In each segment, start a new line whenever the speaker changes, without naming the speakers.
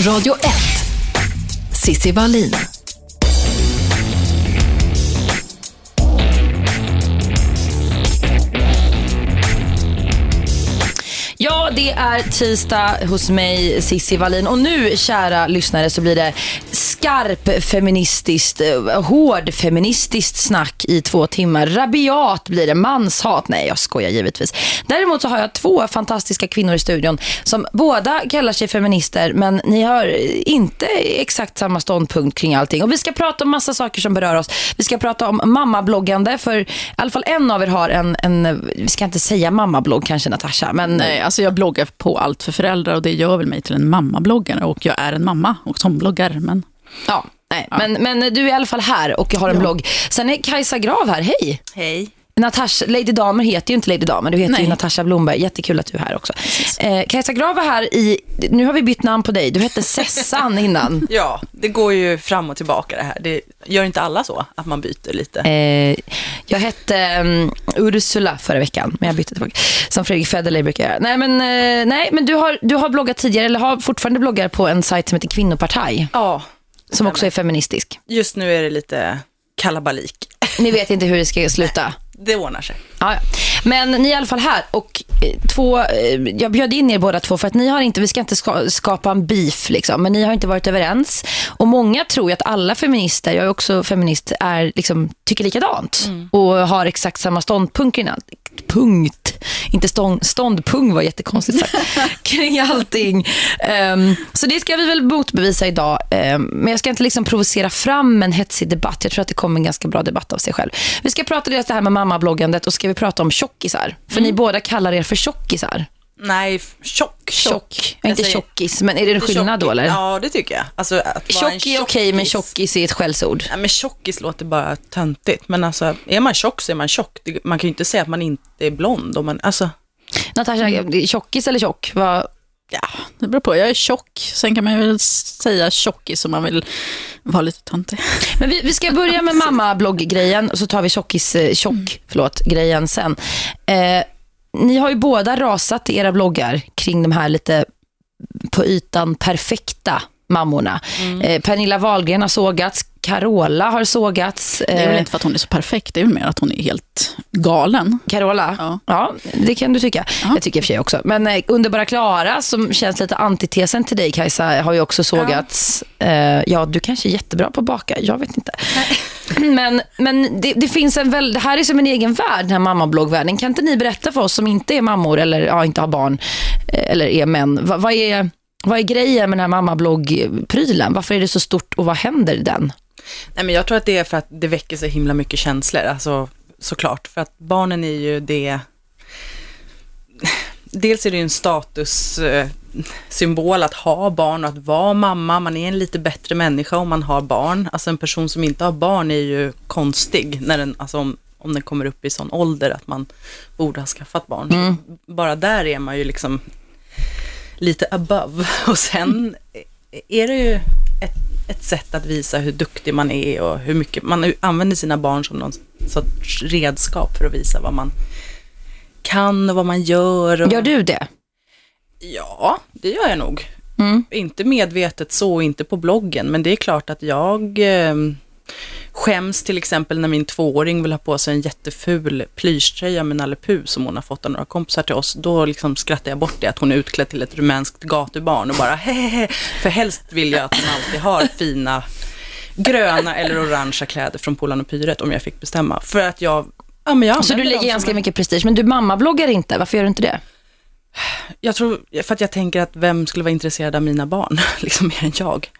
Radio 1. Sissi Wallin.
Ja, det är tisdag hos mig, Sissi Wallin. Och nu, kära lyssnare, så blir det skarp feministiskt, eh, hård feministiskt snack i två timmar. Rabiat blir det, manshat. Nej, jag skojar givetvis. Däremot så har jag två fantastiska kvinnor i studion som båda kallar sig feminister, men ni har inte exakt samma ståndpunkt kring allting. Och vi ska prata om massa saker som berör oss. Vi ska prata om mammabloggande, för i alla fall en av er har en, en vi ska inte säga mammablogg kanske, Natasha, men
Nej, alltså jag bloggar på allt för föräldrar och det gör väl mig till en mammabloggare och jag är en mamma och som bloggar. Men
Ja, nej. Men, men du är i alla fall här och har en blogg. Sen är Kajsa Grav här, hej.
hej.
Natasha, Lady Damer heter ju inte Lady Damer, du heter
Nej.
ju Natasha Blomberg. Jättekul att du är här också. Eh, Kajsa Grav är här i, nu har vi bytt namn på dig, du hette Sessan innan.
Ja, det går ju fram och tillbaka det här. Det gör inte alla så, att man byter lite?
Eh, jag hette um, Ursula förra veckan, men jag bytte tillbaka. Som Fredrik Federley brukar göra. Nej, men, eh, nej, men du, har, du har bloggat tidigare, eller har fortfarande bloggar på en sajt som heter Kvinnopartaj,
Ja,
som också är feministisk.
just nu är det lite kalabalik.
Ni vet inte hur det ska sluta.
Det ordnar sig.
Ja. Men ni är i alla fall här och eh, två, eh, jag bjöd in er båda två för att ni har inte, vi ska inte ska, skapa en beef liksom, men ni har inte varit överens. Och många tror ju att alla feminister, jag är också feminist, är, liksom, tycker likadant och har exakt samma ståndpunkt. Punkt. Inte stånd, ståndpunkt var jättekonstigt sagt. kring allting. Ehm, så det ska vi väl motbevisa idag. Ehm, men jag ska inte liksom provocera fram en hetsig debatt. Jag tror att det kommer en ganska bra debatt av sig själv. Vi ska prata dels det här med mammabloggandet och ska vi prata om tjockisar. För ni båda kallar er för tjockisar.
Nej, tjock.
Tjock.
Jag
Inte
säger-
tjockis, men är det en skillnad då eller?
Ja, det tycker jag. Alltså, att
Tjock är okej, men
tjockis-
tjockis är ett skällsord.
Ja, men tjockis låter bara töntigt. Men alltså, är man tjock så är man tjock. Man kan ju inte säga att man inte är blond. Om man, alltså,
Natasha, tjockis eller tjock? Vad-
Ja, det beror på. Jag är tjock. Sen kan man väl säga tjockis om man vill vara lite töntig.
Men vi, vi ska börja med mammablogggrejen och så tar vi tjockis, eh, tjock, förlåt, grejen sen. Eh, ni har ju båda rasat i era bloggar kring de här lite på ytan perfekta mammorna. Eh, Pernilla Wahlgren har sågats, Carola har sågats.
Det är väl
Eh,
inte för att hon är så perfekt, det är väl mer att hon är helt galen.
Carola?
Ja.
ja, det kan du tycka. Jag tycker i och för sig också. Men eh, Underbara Klara, som känns lite antitesen till dig Kajsa, har ju också sågats. Ja, eh, ja du kanske är jättebra på att baka, jag vet inte. Men, men det, det finns en väl, det här är som en egen värld, den här mammabloggvärlden. Kan inte ni berätta för oss som inte är mammor eller ja, inte har barn eller är män, vad, vad är... Vad är grejen med den här mammabloggprylen? Varför är det så stort och vad händer i den?
nej, men jag tror att det är för att det väcker så himla mycket känslor. Alltså, såklart. För att barnen är ju det... Dels är det ju en statussymbol att ha barn och att vara mamma. Man är en lite bättre människa om man har barn. Alltså en person som inte har barn är ju konstig när den, alltså om, om den kommer upp i sån ålder att man borde ha skaffat barn. Så bara där är man ju liksom lite above. Och sen är det ju ett, ett sätt att visa hur duktig man är och hur mycket man använder sina barn som någon sorts redskap för att visa vad man kan och vad man gör. Och,
Gör du det?
Ja, det gör jag nog.
Mm.
Inte medvetet så, inte på bloggen, men det är klart att jag eh, skäms till exempel när min tvååring vill ha på sig en jätteful plyschtröja med Nalle Puh som hon har fått av några kompisar till oss. Då liksom skrattar jag bort det, att hon är utklädd till ett rumänskt gatubarn och bara hehehe. För helst vill jag att hon alltid har fina gröna eller orangea kläder från Polan och Pyret om jag fick bestämma. För att jag, ja men jag
Så du lägger ganska
en-
mycket prestige. Men du mammabloggar inte. Varför gör du inte det?
Jag tror, för att jag tänker att vem skulle vara intresserad av mina barn, liksom mer än jag.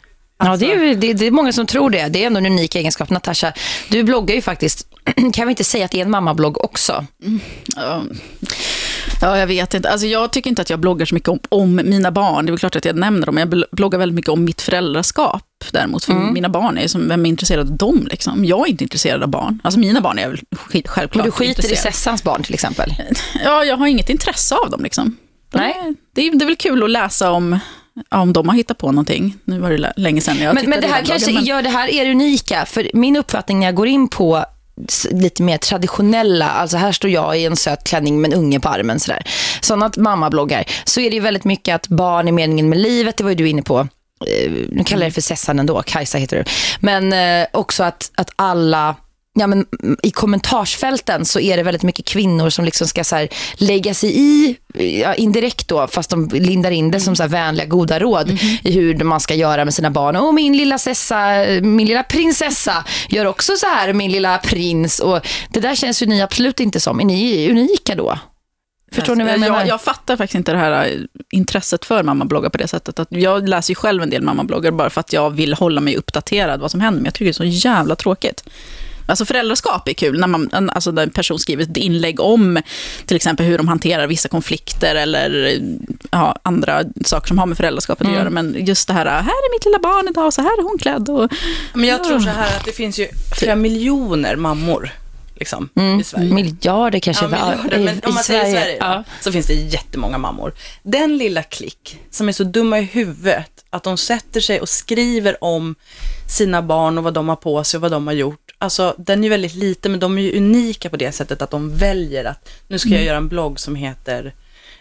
Ja, det är, ju- det, det är många som tror det. Det är ändå en unik egenskap. Natasha, du bloggar ju faktiskt. Kan vi inte säga att det är en mammablogg också?
Ja, ja, jag vet inte. Alltså, jag tycker inte att jag bloggar så mycket om, om mina barn. Det är väl klart att jag nämner dem, men jag bl- bloggar väldigt mycket om mitt föräldraskap däremot. För mina barn är som, vem är intresserad av dem liksom? Jag är inte intresserad av barn. Alltså mina barn är jag väl skit, självklart
Men du skiter i. Sessans barn till exempel.
Ja, jag har inget intresse av dem liksom. De
Nej.
Det är, det är väl kul att läsa om, ja, om de har hittat på någonting. Nu var det lä- länge sedan jag
Men, men det här
den
kanske
men-
gör det här er unika. För min uppfattning när jag går in på lite mer traditionella, alltså här står jag i en söt klänning med en unge på armen sådär. Sådana mammabloggar, så är det ju väldigt mycket att barn är meningen med livet, det var ju du inne på. eh, nu kallar jag det för Sessan ändå, Kajsa heter du. Men eh, också att, att alla ja, men, mm, i kommentarsfälten så är det väldigt mycket kvinnor som liksom ska så här, lägga sig i, ja, indirekt då, fast de lindar in det som så här vänliga, goda råd i hur man ska göra med sina barn. Och min lilla sessa, min lilla prinsessa gör också så här, min lilla prins. Och det där känns ju ni absolut inte som. Är ni unika då? Förstår ni vad jag menar?
Jag, jag fattar faktiskt inte det här eh, intresset för mammabloggar på det sättet. Att jag läser ju själv en del mammabloggar bara för att jag vill hålla mig uppdaterad vad som händer. Men jag tycker det är så jävla tråkigt. Alltså föräldraskap är kul när, man, alltså när en person skriver ett inlägg om till exempel hur de hanterar vissa konflikter eller ja, andra saker som har med föräldraskapet
Mm.
att göra. Men just det här, här är mitt lilla barn idag, så här är hon klädd. Och,
Men jag tror så här att det finns ju flera miljoner mammor liksom, i Sverige.
Miljarder kanske.
Ja, miljarder,
I-
men om
i
man säger Sverige
Ja.
så finns det jättemånga mammor. Den lilla klick som är så dumma i huvudet att de sätter sig och skriver om sina barn och vad de har på sig och vad de har gjort. Alltså den är ju väldigt liten men de är ju unika på det sättet att de väljer att nu ska
Mm.
jag göra en blogg som heter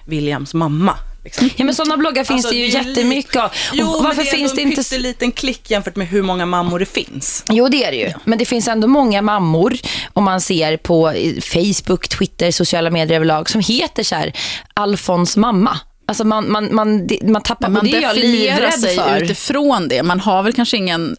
Williams mamma. Liksom.
Ja, men sådana bloggar finns
Alltså,
det ju
det är
jättemycket av. Och
Jo,
varför
men det är
finns
ändå
det
en
inte...
pytteliten klick jämfört med hur många mammor det finns.
Jo, det är det ju. Men det finns ändå många mammor, om man ser på eh, Facebook, Twitter, sociala medier överlag, som heter så här, Alfons mamma. Alltså man, man, man, det- man tappar,
Men man
och det är jag
definierar
livrädd
sig
för.
utifrån det. Man har väl kanske ingen...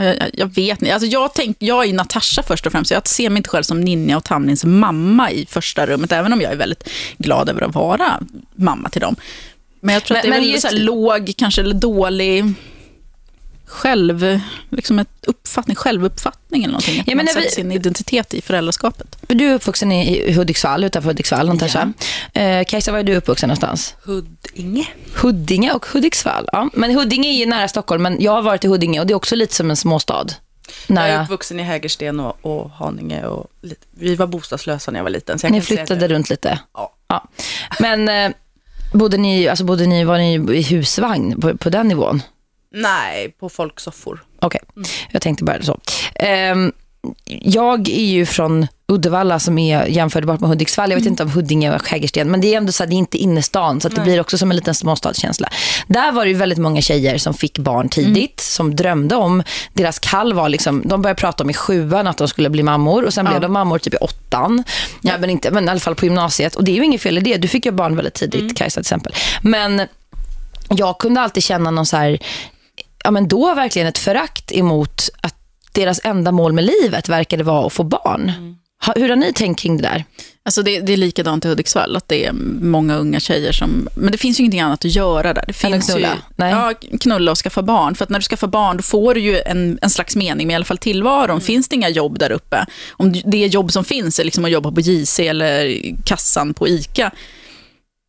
eh, Jag vet inte. Alltså jag, tänk, jag är Natasha först och främst. Jag ser mig inte själv som Ninja och Tamnins mamma i första rummet, även om jag är väldigt glad över att vara mamma till dem. Men jag tror
Men-
att det är
men just-
så låg, kanske eller dålig själv, liksom ett uppfattning, självuppfattning eller någonting. Att
Ja, men
man
när
sätter
vi-
sin identitet i föräldraskapet.
Du är uppvuxen i Hudiksvall, utanför Hudiksvall, Natasha. Eh, Kajsa, var är du uppvuxen någonstans?
Huddinge.
Huddinge och Hudiksvall. Ja. Men Huddinge är ju nära Stockholm, men jag har varit i Huddinge och det är också lite som en småstad.
Jag är
Nära.
uppvuxen i Hägersten och, och Haninge och lite, vi var bostadslösa när jag var liten. Så jag
Ni flyttade runt lite.
Ja.
Ja. Men eh, bodde ni, alltså bodde ni, var ni i husvagn på, på den nivån?
Nej, på folksoffor.
Okej, jag tänkte bara så. Ehm, jag är ju från Uddevalla som är jämförbart med Hudiksvall. Jag vet inte om Huddinge och Hägersten, men det är ändå så att det är inte innerstan, så det blir också som en liten småstadskänsla. Där var det ju väldigt många tjejer som fick barn tidigt, som drömde om, deras kall var liksom, de började prata om i sjuan att de skulle bli mammor och sen blev de mammor typ i åttan. Ja, men, inte, men i alla fall på gymnasiet. Och det är ju inget fel i det. Du fick ju barn väldigt tidigt, Kajsa till exempel. Men jag kunde alltid känna någon så här, ja men då verkligen ett förakt emot att deras enda mål med livet verkade vara att få barn. Ha, hur har ni tänkt kring det där?
Alltså det, det är likadant i Hudiksvall, att det är många unga tjejer som... Men det finns ju ingenting annat att göra där. Det finns
knulla?
Ju,
Nej.
Ja, knulla och skaffa barn. För att när du skaffar barn, då får du ju en, en slags mening med i alla fall tillvaron.
Mm.
Finns det inga jobb där uppe, om det jobb som finns är liksom att jobba på JC eller kassan på ICA.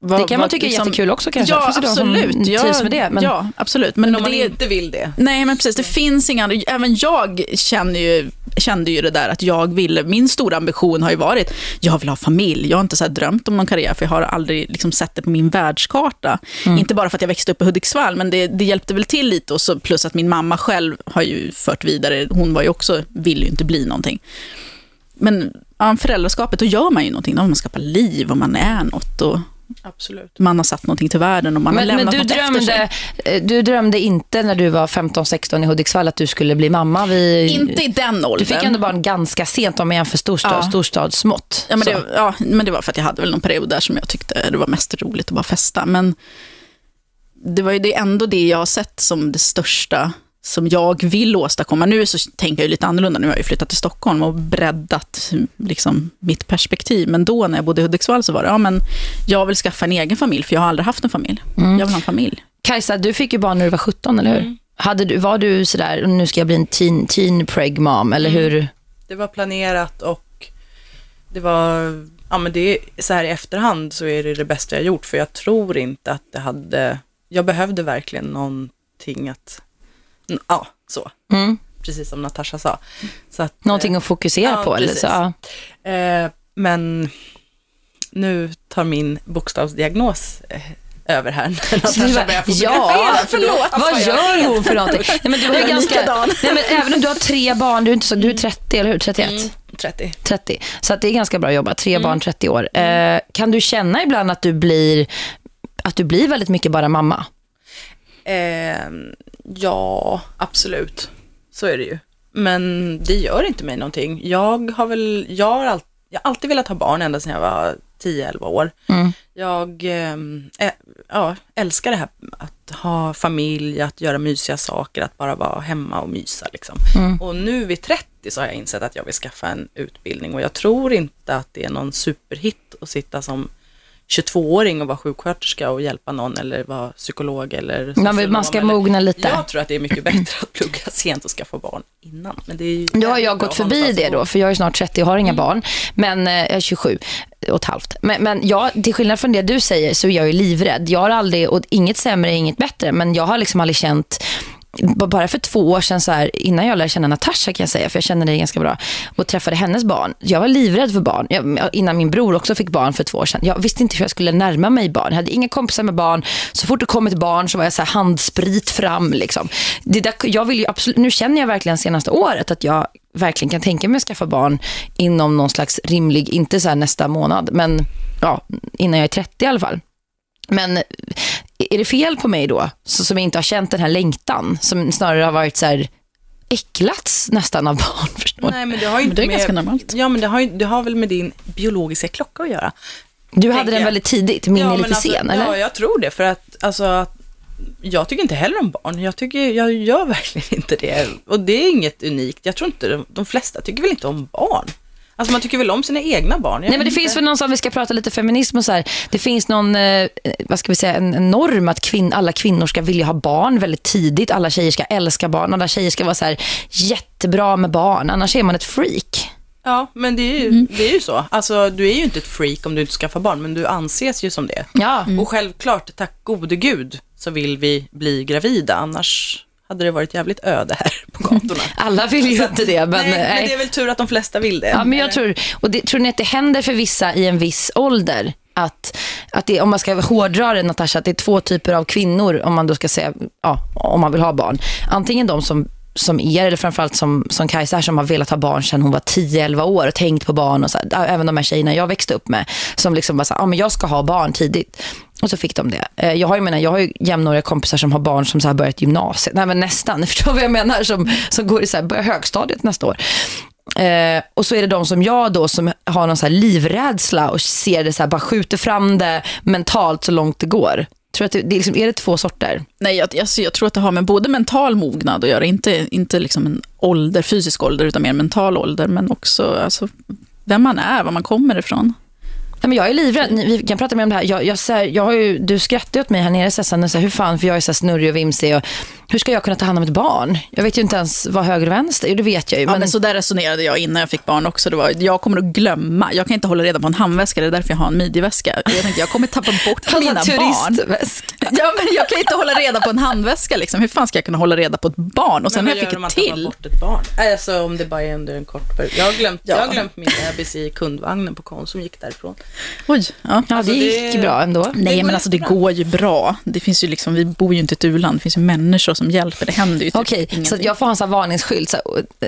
Vad-
Det kan man
vad
tycka är
liksom-
jättekul också kanske.
Ja, absolut.
trivs med det, men-
Ja, absolut. Men,
Men om man
det,
inte vill det.
Nej, men precis. Det finns inga andra. Även jag känner ju, kände ju det där att jag ville, min stora ambition har ju varit, jag vill ha familj. Jag har inte så drömt om någon karriär, för jag har aldrig liksom sett det på min världskarta. Inte bara för att jag växte upp i Hudiksvall, men det, det hjälpte väl till lite. Och så, plus att min mamma själv har ju fört vidare, hon var ju också, ville ju inte bli någonting. Men ja, föräldraskapet, då gör man ju någonting. Då man skapat liv och man är något. Och
Absolut.
man har satt någonting till världen och man har
Men, men
lämnat
du,
något efter sig.
drömde, eh, du drömde inte när du var 15-16 i Hudiksvall att du skulle bli mamma? Vi,
Inte i den åldern.
Du fick ändå barn ganska sent om man jämför storstad,
Ja.
storstadsmått.
Ja men, det, ja, men det var för att jag hade väl någon period där som jag tyckte det var mest roligt att bara festa. Men det var ju det ändå det jag har sett som det största som jag vill åstadkomma. Nu så tänker jag lite annorlunda. Nu har jag ju flyttat till Stockholm och breddat liksom, mitt perspektiv. Men då när jag bodde i Hudiksvall så var det, ja men jag vill skaffa en egen familj, för jag har aldrig haft en familj. Jag vill ha en familj.
Kajsa, du fick ju barn när du var 17, eller hur?
Mm.
Hade du, var du sådär, nu ska jag bli en teen, teen preg mom, eller
Mm.
hur?
Det var planerat och det var, ja men det är så här i efterhand så är det det bästa jag gjort för jag tror inte att det hade, jag behövde verkligen någonting att, ja så,
Mm.
precis som Natasha sa. Så att,
Någonting att fokusera
ja,
på? Eller
precis.
så, ja.
Eh, men nu tar min bokstavsdiagnos eh, över här. när Natasha
ja.
Förlåt.
Vad gör hon för någonting? Nej, men du har ganska, nej, men även om du har tre barn, du är, inte så, du är 30, eller hur? 31?
Mm, 30.
30. Så att det är ganska bra jobbat. Tre
Mm.
barn, 30 år. Eh, kan du känna ibland att du blir att du blir väldigt mycket bara mamma?
Eh, ja, absolut. Så är det ju. Men det gör inte mig någonting. Jag har väl, jag har, all, jag har alltid velat ha barn ända sedan jag var 10-11 år.
Mm.
Jag eh, ä, ja, älskar det här att ha familj, att göra mysiga saker, att bara vara hemma och mysa. Liksom.
Mm.
Och nu vid 30 så har jag insett att jag vill skaffa en utbildning och jag tror inte att det är någon superhit att sitta som 22-åring och vara sjuksköterska och hjälpa någon eller vara psykolog eller
Man, vill, man ska mogna lite.
Jag tror att det är mycket bättre att plugga sent och skaffa barn innan. Men det är
Nu har jag gått förbi det då, för jag är snart 30 och har inga barn. Men eh, jag är 27 och ett halvt. Men, men jag, till skillnad från det du säger så är jag ju livrädd. Jag har aldrig, och inget sämre är inget bättre, men jag har liksom aldrig känt bara för två år sedan, så här, innan jag lärde känna Natasha kan jag säga, för jag känner dig ganska bra, och träffade hennes barn. Jag var livrädd för barn, jag, innan min bror också fick barn för två år sedan. Jag visste inte hur jag skulle närma mig barn. Jag hade inga kompisar med barn. Så fort det kom ett barn så var jag så här handsprit fram. Liksom. Det där, jag vill ju absolut, nu känner jag verkligen senaste året att jag verkligen kan tänka mig att skaffa barn inom någon slags rimlig, inte så här nästa månad, men ja, innan jag är 30 i alla fall. Men är det fel på mig då, så, som inte har känt den här längtan, som snarare har varit så här äcklats nästan av barn, förstår?
Nej, men det har ju
Men
inte
det är
med,
ganska normalt.
Ja, men det har, ju, det har väl med din biologiska klocka att göra.
Du hade den
jag.
väldigt tidigt, min
ja,
är lite
alltså,
sen, eller?
Ja, jag tror det. För att, alltså, att jag tycker inte heller om barn. Jag, tycker, jag gör verkligen inte det. Och det är inget unikt. Jag tror inte, de, de flesta tycker väl inte om barn. Alltså man tycker väl om sina egna barn. Jag
Nej, men det
vet
finns
inte.
väl någon som vi ska prata lite feminism och så här. Det finns någon, eh, vad ska vi säga, en, en norm att kvinn, alla kvinnor ska vilja ha barn väldigt tidigt. Alla tjejer ska älska barn. Alla tjejer ska vara så här jättebra med barn. Annars är man ett freak.
Ja, men det är, ju,
Mm.
det är ju så. Alltså, du är ju inte ett freak om du inte skaffar barn, men du anses ju som det.
Ja.
Och självklart, tack gode gud, så vill vi bli gravida. Annars hade det varit jävligt öde här på gatorna.
Alla vill ju inte det. Men,
nej, men
nej.
det är väl tur att de flesta vill det.
Ja, men jag tror, och det, tror ni att det händer för vissa i en viss ålder? Att, att det, om man ska hårdra det, Natasha, att det är två typer av kvinnor, om man då ska säga, ja, om man vill ha barn. Antingen de som som er, eller framförallt som, som Kajsa som har velat ha barn sedan hon var 10-11 år och tänkt på barn och så även de här tjejerna jag växte upp med som liksom bara här, ja men jag ska ha barn tidigt och så fick de det. Eh, jag har ju, menar, jag har ju jämnåriga kompisar som har barn som så här börjat gymnasiet, nej men nästan, ni förstår vad jag menar, som, som går i så här, börjar högstadiet nästa år. Eh, och så är det de som jag då som har någon så här livrädsla och ser det så här, bara skjuter fram det mentalt så långt det går. Tror att det, det är, liksom, är det två sorter?
Nej, jag, alltså, jag tror att det har med både mental mognad att göra, inte, inte liksom en ålder, fysisk ålder, utan mer mental ålder, men också alltså, vem man är, var man kommer ifrån.
Nej, men jag är livrädd. Ni, vi kan prata mer om det här. Jag, jag, så här, jag har ju, du skrattar åt mig här nere Sessan. Så här, hur fan, för jag är så här snurrig och vimsig. Och, hur ska jag kunna ta hand om ett barn? Jag vet ju inte ens vad höger och vänster Jo, det vet jag ju.
Ja,
Men,
men så där resonerade jag innan jag fick barn också. Det var, jag kommer att glömma, jag kan inte hålla reda på en handväska, det är därför jag har en midjeväska. Jag tänkte, jag kommer tappa bort
Alltså,
mina barn.
turistväska.
Ja, men jag kan inte hålla reda på en handväska. Liksom. Hur fan ska jag kunna hålla reda på ett barn? Och sen
Men
när
vad
jag fick ett till.
bort ett barn? Alltså om det bara är under en kort period. Jag har glömt,
Ja.
jag har glömt min bebis i kundvagnen på Konsum, gick därifrån.
Oj, ja.
Ja,
Alltså,
det gick
det-
bra ändå.
Nej, men alltså det går ju bra. Det finns ju liksom, vi bor ju inte i ett u-land, det finns ju människor som hjälper. Det händer ju typ
Okej, så
ingenting.
att jag får ha en sån varningsskylt. Så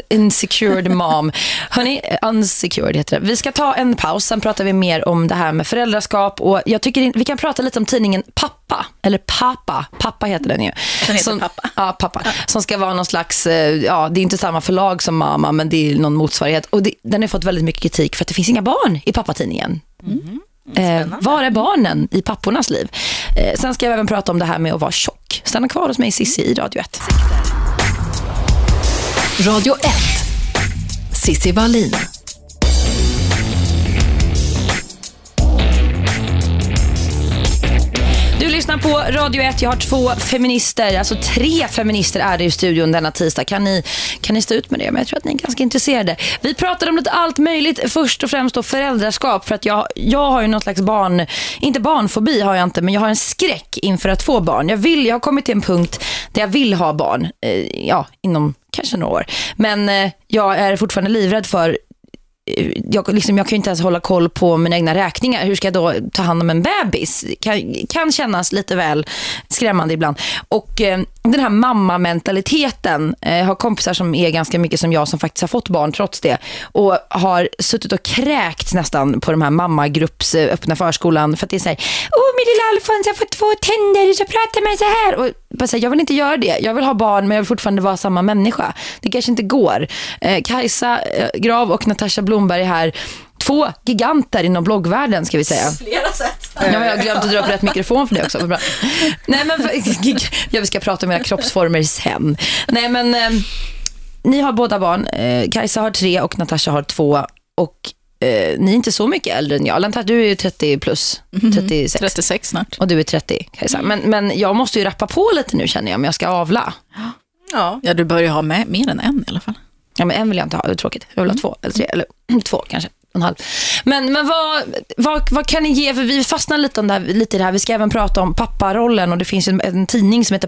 insecured mom. Hörni, unsecured heter det. Vi ska ta en paus, sen pratar vi mer om det här med föräldraskap. Och jag tycker vi kan prata lite om tidningen Pappa, eller Pappa. Pappa heter den ju.
Den heter
som,
Pappa.
Ja, Pappa. Som ska vara någon slags, eh, ja det är inte samma förlag som Mamma, men det är någon motsvarighet. Och det, den har fått väldigt mycket kritik för att det finns inga barn i Pappatidningen. Eh, var är barnen i pappornas liv? Eh, sen ska jag även prata om det här med att vara tjock. Stanna kvar hos mig Sissi i Radio 1.
Radio 1. Sissi Wallin.
Lyssnar på Radio 1. Jag har två feminister, alltså tre feminister är det i studion denna tisdag. Kan ni, kan ni stå ut med det? Men jag tror att ni är ganska intresserade. Vi pratar om lite allt möjligt. Först och främst då föräldraskap. För att jag, jag har ju någon slags barn, inte barnfobi har jag inte, men jag har en skräck inför att få barn. Jag, vill, jag har kommit till en punkt där jag vill ha barn. Eh, ja, inom kanske några år. Men eh, jag är fortfarande livrädd för jag, liksom, jag kan ju inte ens hålla koll på mina egna räkningar. Hur ska jag då ta hand om en bebis? Kan, kan kännas lite väl skrämmande ibland. Och eh, den här mamma-mentaliteten. Jag har kompisar som är ganska mycket som jag som faktiskt har fått barn trots det. Och har suttit och kräkts nästan på de här mammagrupps öppna förskolan. För att det är så här, åh min lilla Alfons har fått två tänder och så pratar man så här. Och bara här, jag vill inte göra det. Jag vill ha barn men jag vill fortfarande vara samma människa. Det kanske inte går. Eh, Kajsa eh, Grav och Natasha Blomberg här två giganter inom bloggvärlden ska vi säga.
Flera sätt.
Ja, jag har glömt att dra upp rätt mikrofon för det också. Bra. Nej, men ja, vi ska prata om era kroppsformer sen. Nej, men eh, ni har båda barn. Eh, Kajsa har tre och Natasha har två. Och eh, ni är inte så mycket äldre än jag. Lantar, du är ju 30 plus, 36.
Mm, 36 snart.
Och du är 30, Kajsa. Men, men jag måste ju rappa på lite nu känner jag om jag ska avla.
Ja.
Ja, du bör ju ha med mer än en i alla fall.
Ja, men en vill jag inte ha, det är tråkigt. Jag vill ha två, eller tre, eller två kanske. En halv. Men, men vad, vad, vad kan ni ge, för vi fastnar lite, om det här, lite i det här. Vi ska även prata om papparollen och det finns en, en tidning som heter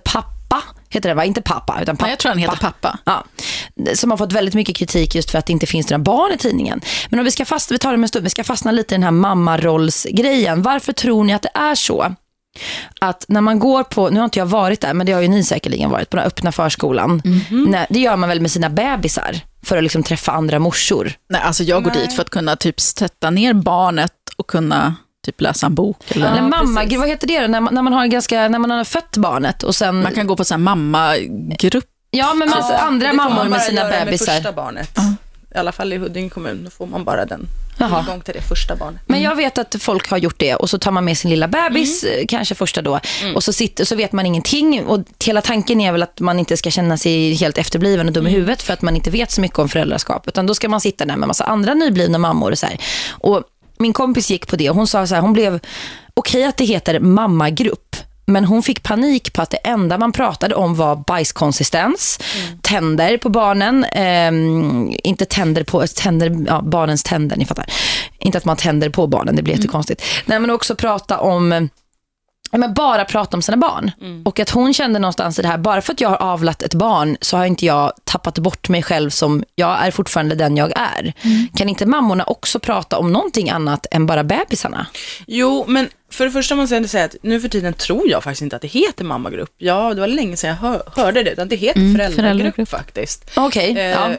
Pappa. Heter det va? Inte pappa, utan pappa.
Nej, jag tror den heter Pappa.
Ja, som har fått väldigt mycket kritik just för att det inte finns några barn i tidningen. Men om vi ska fast, vi tar det med en stund, vi ska fastna lite i den här mammarollsgrejen. Varför tror ni att det är så? Att när man går på, nu har inte jag varit där, men det har ju ni säkerligen varit, på den öppna förskolan. Nej, det gör man väl med sina bebisar för att liksom träffa andra morsor.
Nej, alltså jag går
Nej.
dit för att kunna typ sätta ner barnet och kunna typ läsa en bok. Eller
Eller mamma,
precis.
vad heter det då? När man, när man har en ganska, när man har fött barnet och sen,
Man kan gå på så här mammagrupp.
ja men med andra
det får man
mammor med
bara
sina
göra
bebisar.
Med första barnet. I alla fall i Huddinge kommun, då får man bara den
Jaha.
tillgång till det första barnet.
Men jag vet att folk har gjort det och så tar man med sin lilla bebis,
Mm.
eh, kanske första då, och så, sitter, så vet man ingenting. Och hela tanken är väl att man inte ska känna sig helt efterbliven och dum
Mm.
i huvudet för att man inte vet så mycket om föräldraskap. Utan då ska man sitta där med massa andra nyblivna mammor och så här. Och min kompis gick på det och hon sa så här, hon blev, okej att det heter mammagrupp, men hon fick panik på att det enda man pratade om var bajskonsistens, tänder på barnen, ehm, inte tänder på, tänder, ja, barnens tänder, ni fattar. Inte att man tänder på barnen, det blir jättekonstigt. Nej, men också prata om men bara prata om sina barn. Och att hon kände någonstans i det här, bara för att jag har avlat ett barn så har inte jag tappat bort mig själv som jag är fortfarande den jag är. Kan inte mammorna också prata om någonting annat än bara bebisarna?
Jo, men för det första måste jag säga att nu för tiden tror jag faktiskt inte att det heter mammagrupp. Ja, det var länge sedan jag hör, hörde det, utan det heter föräldragrupp,
föräldragrupp.
faktiskt.
Okej,
Eh,
ja.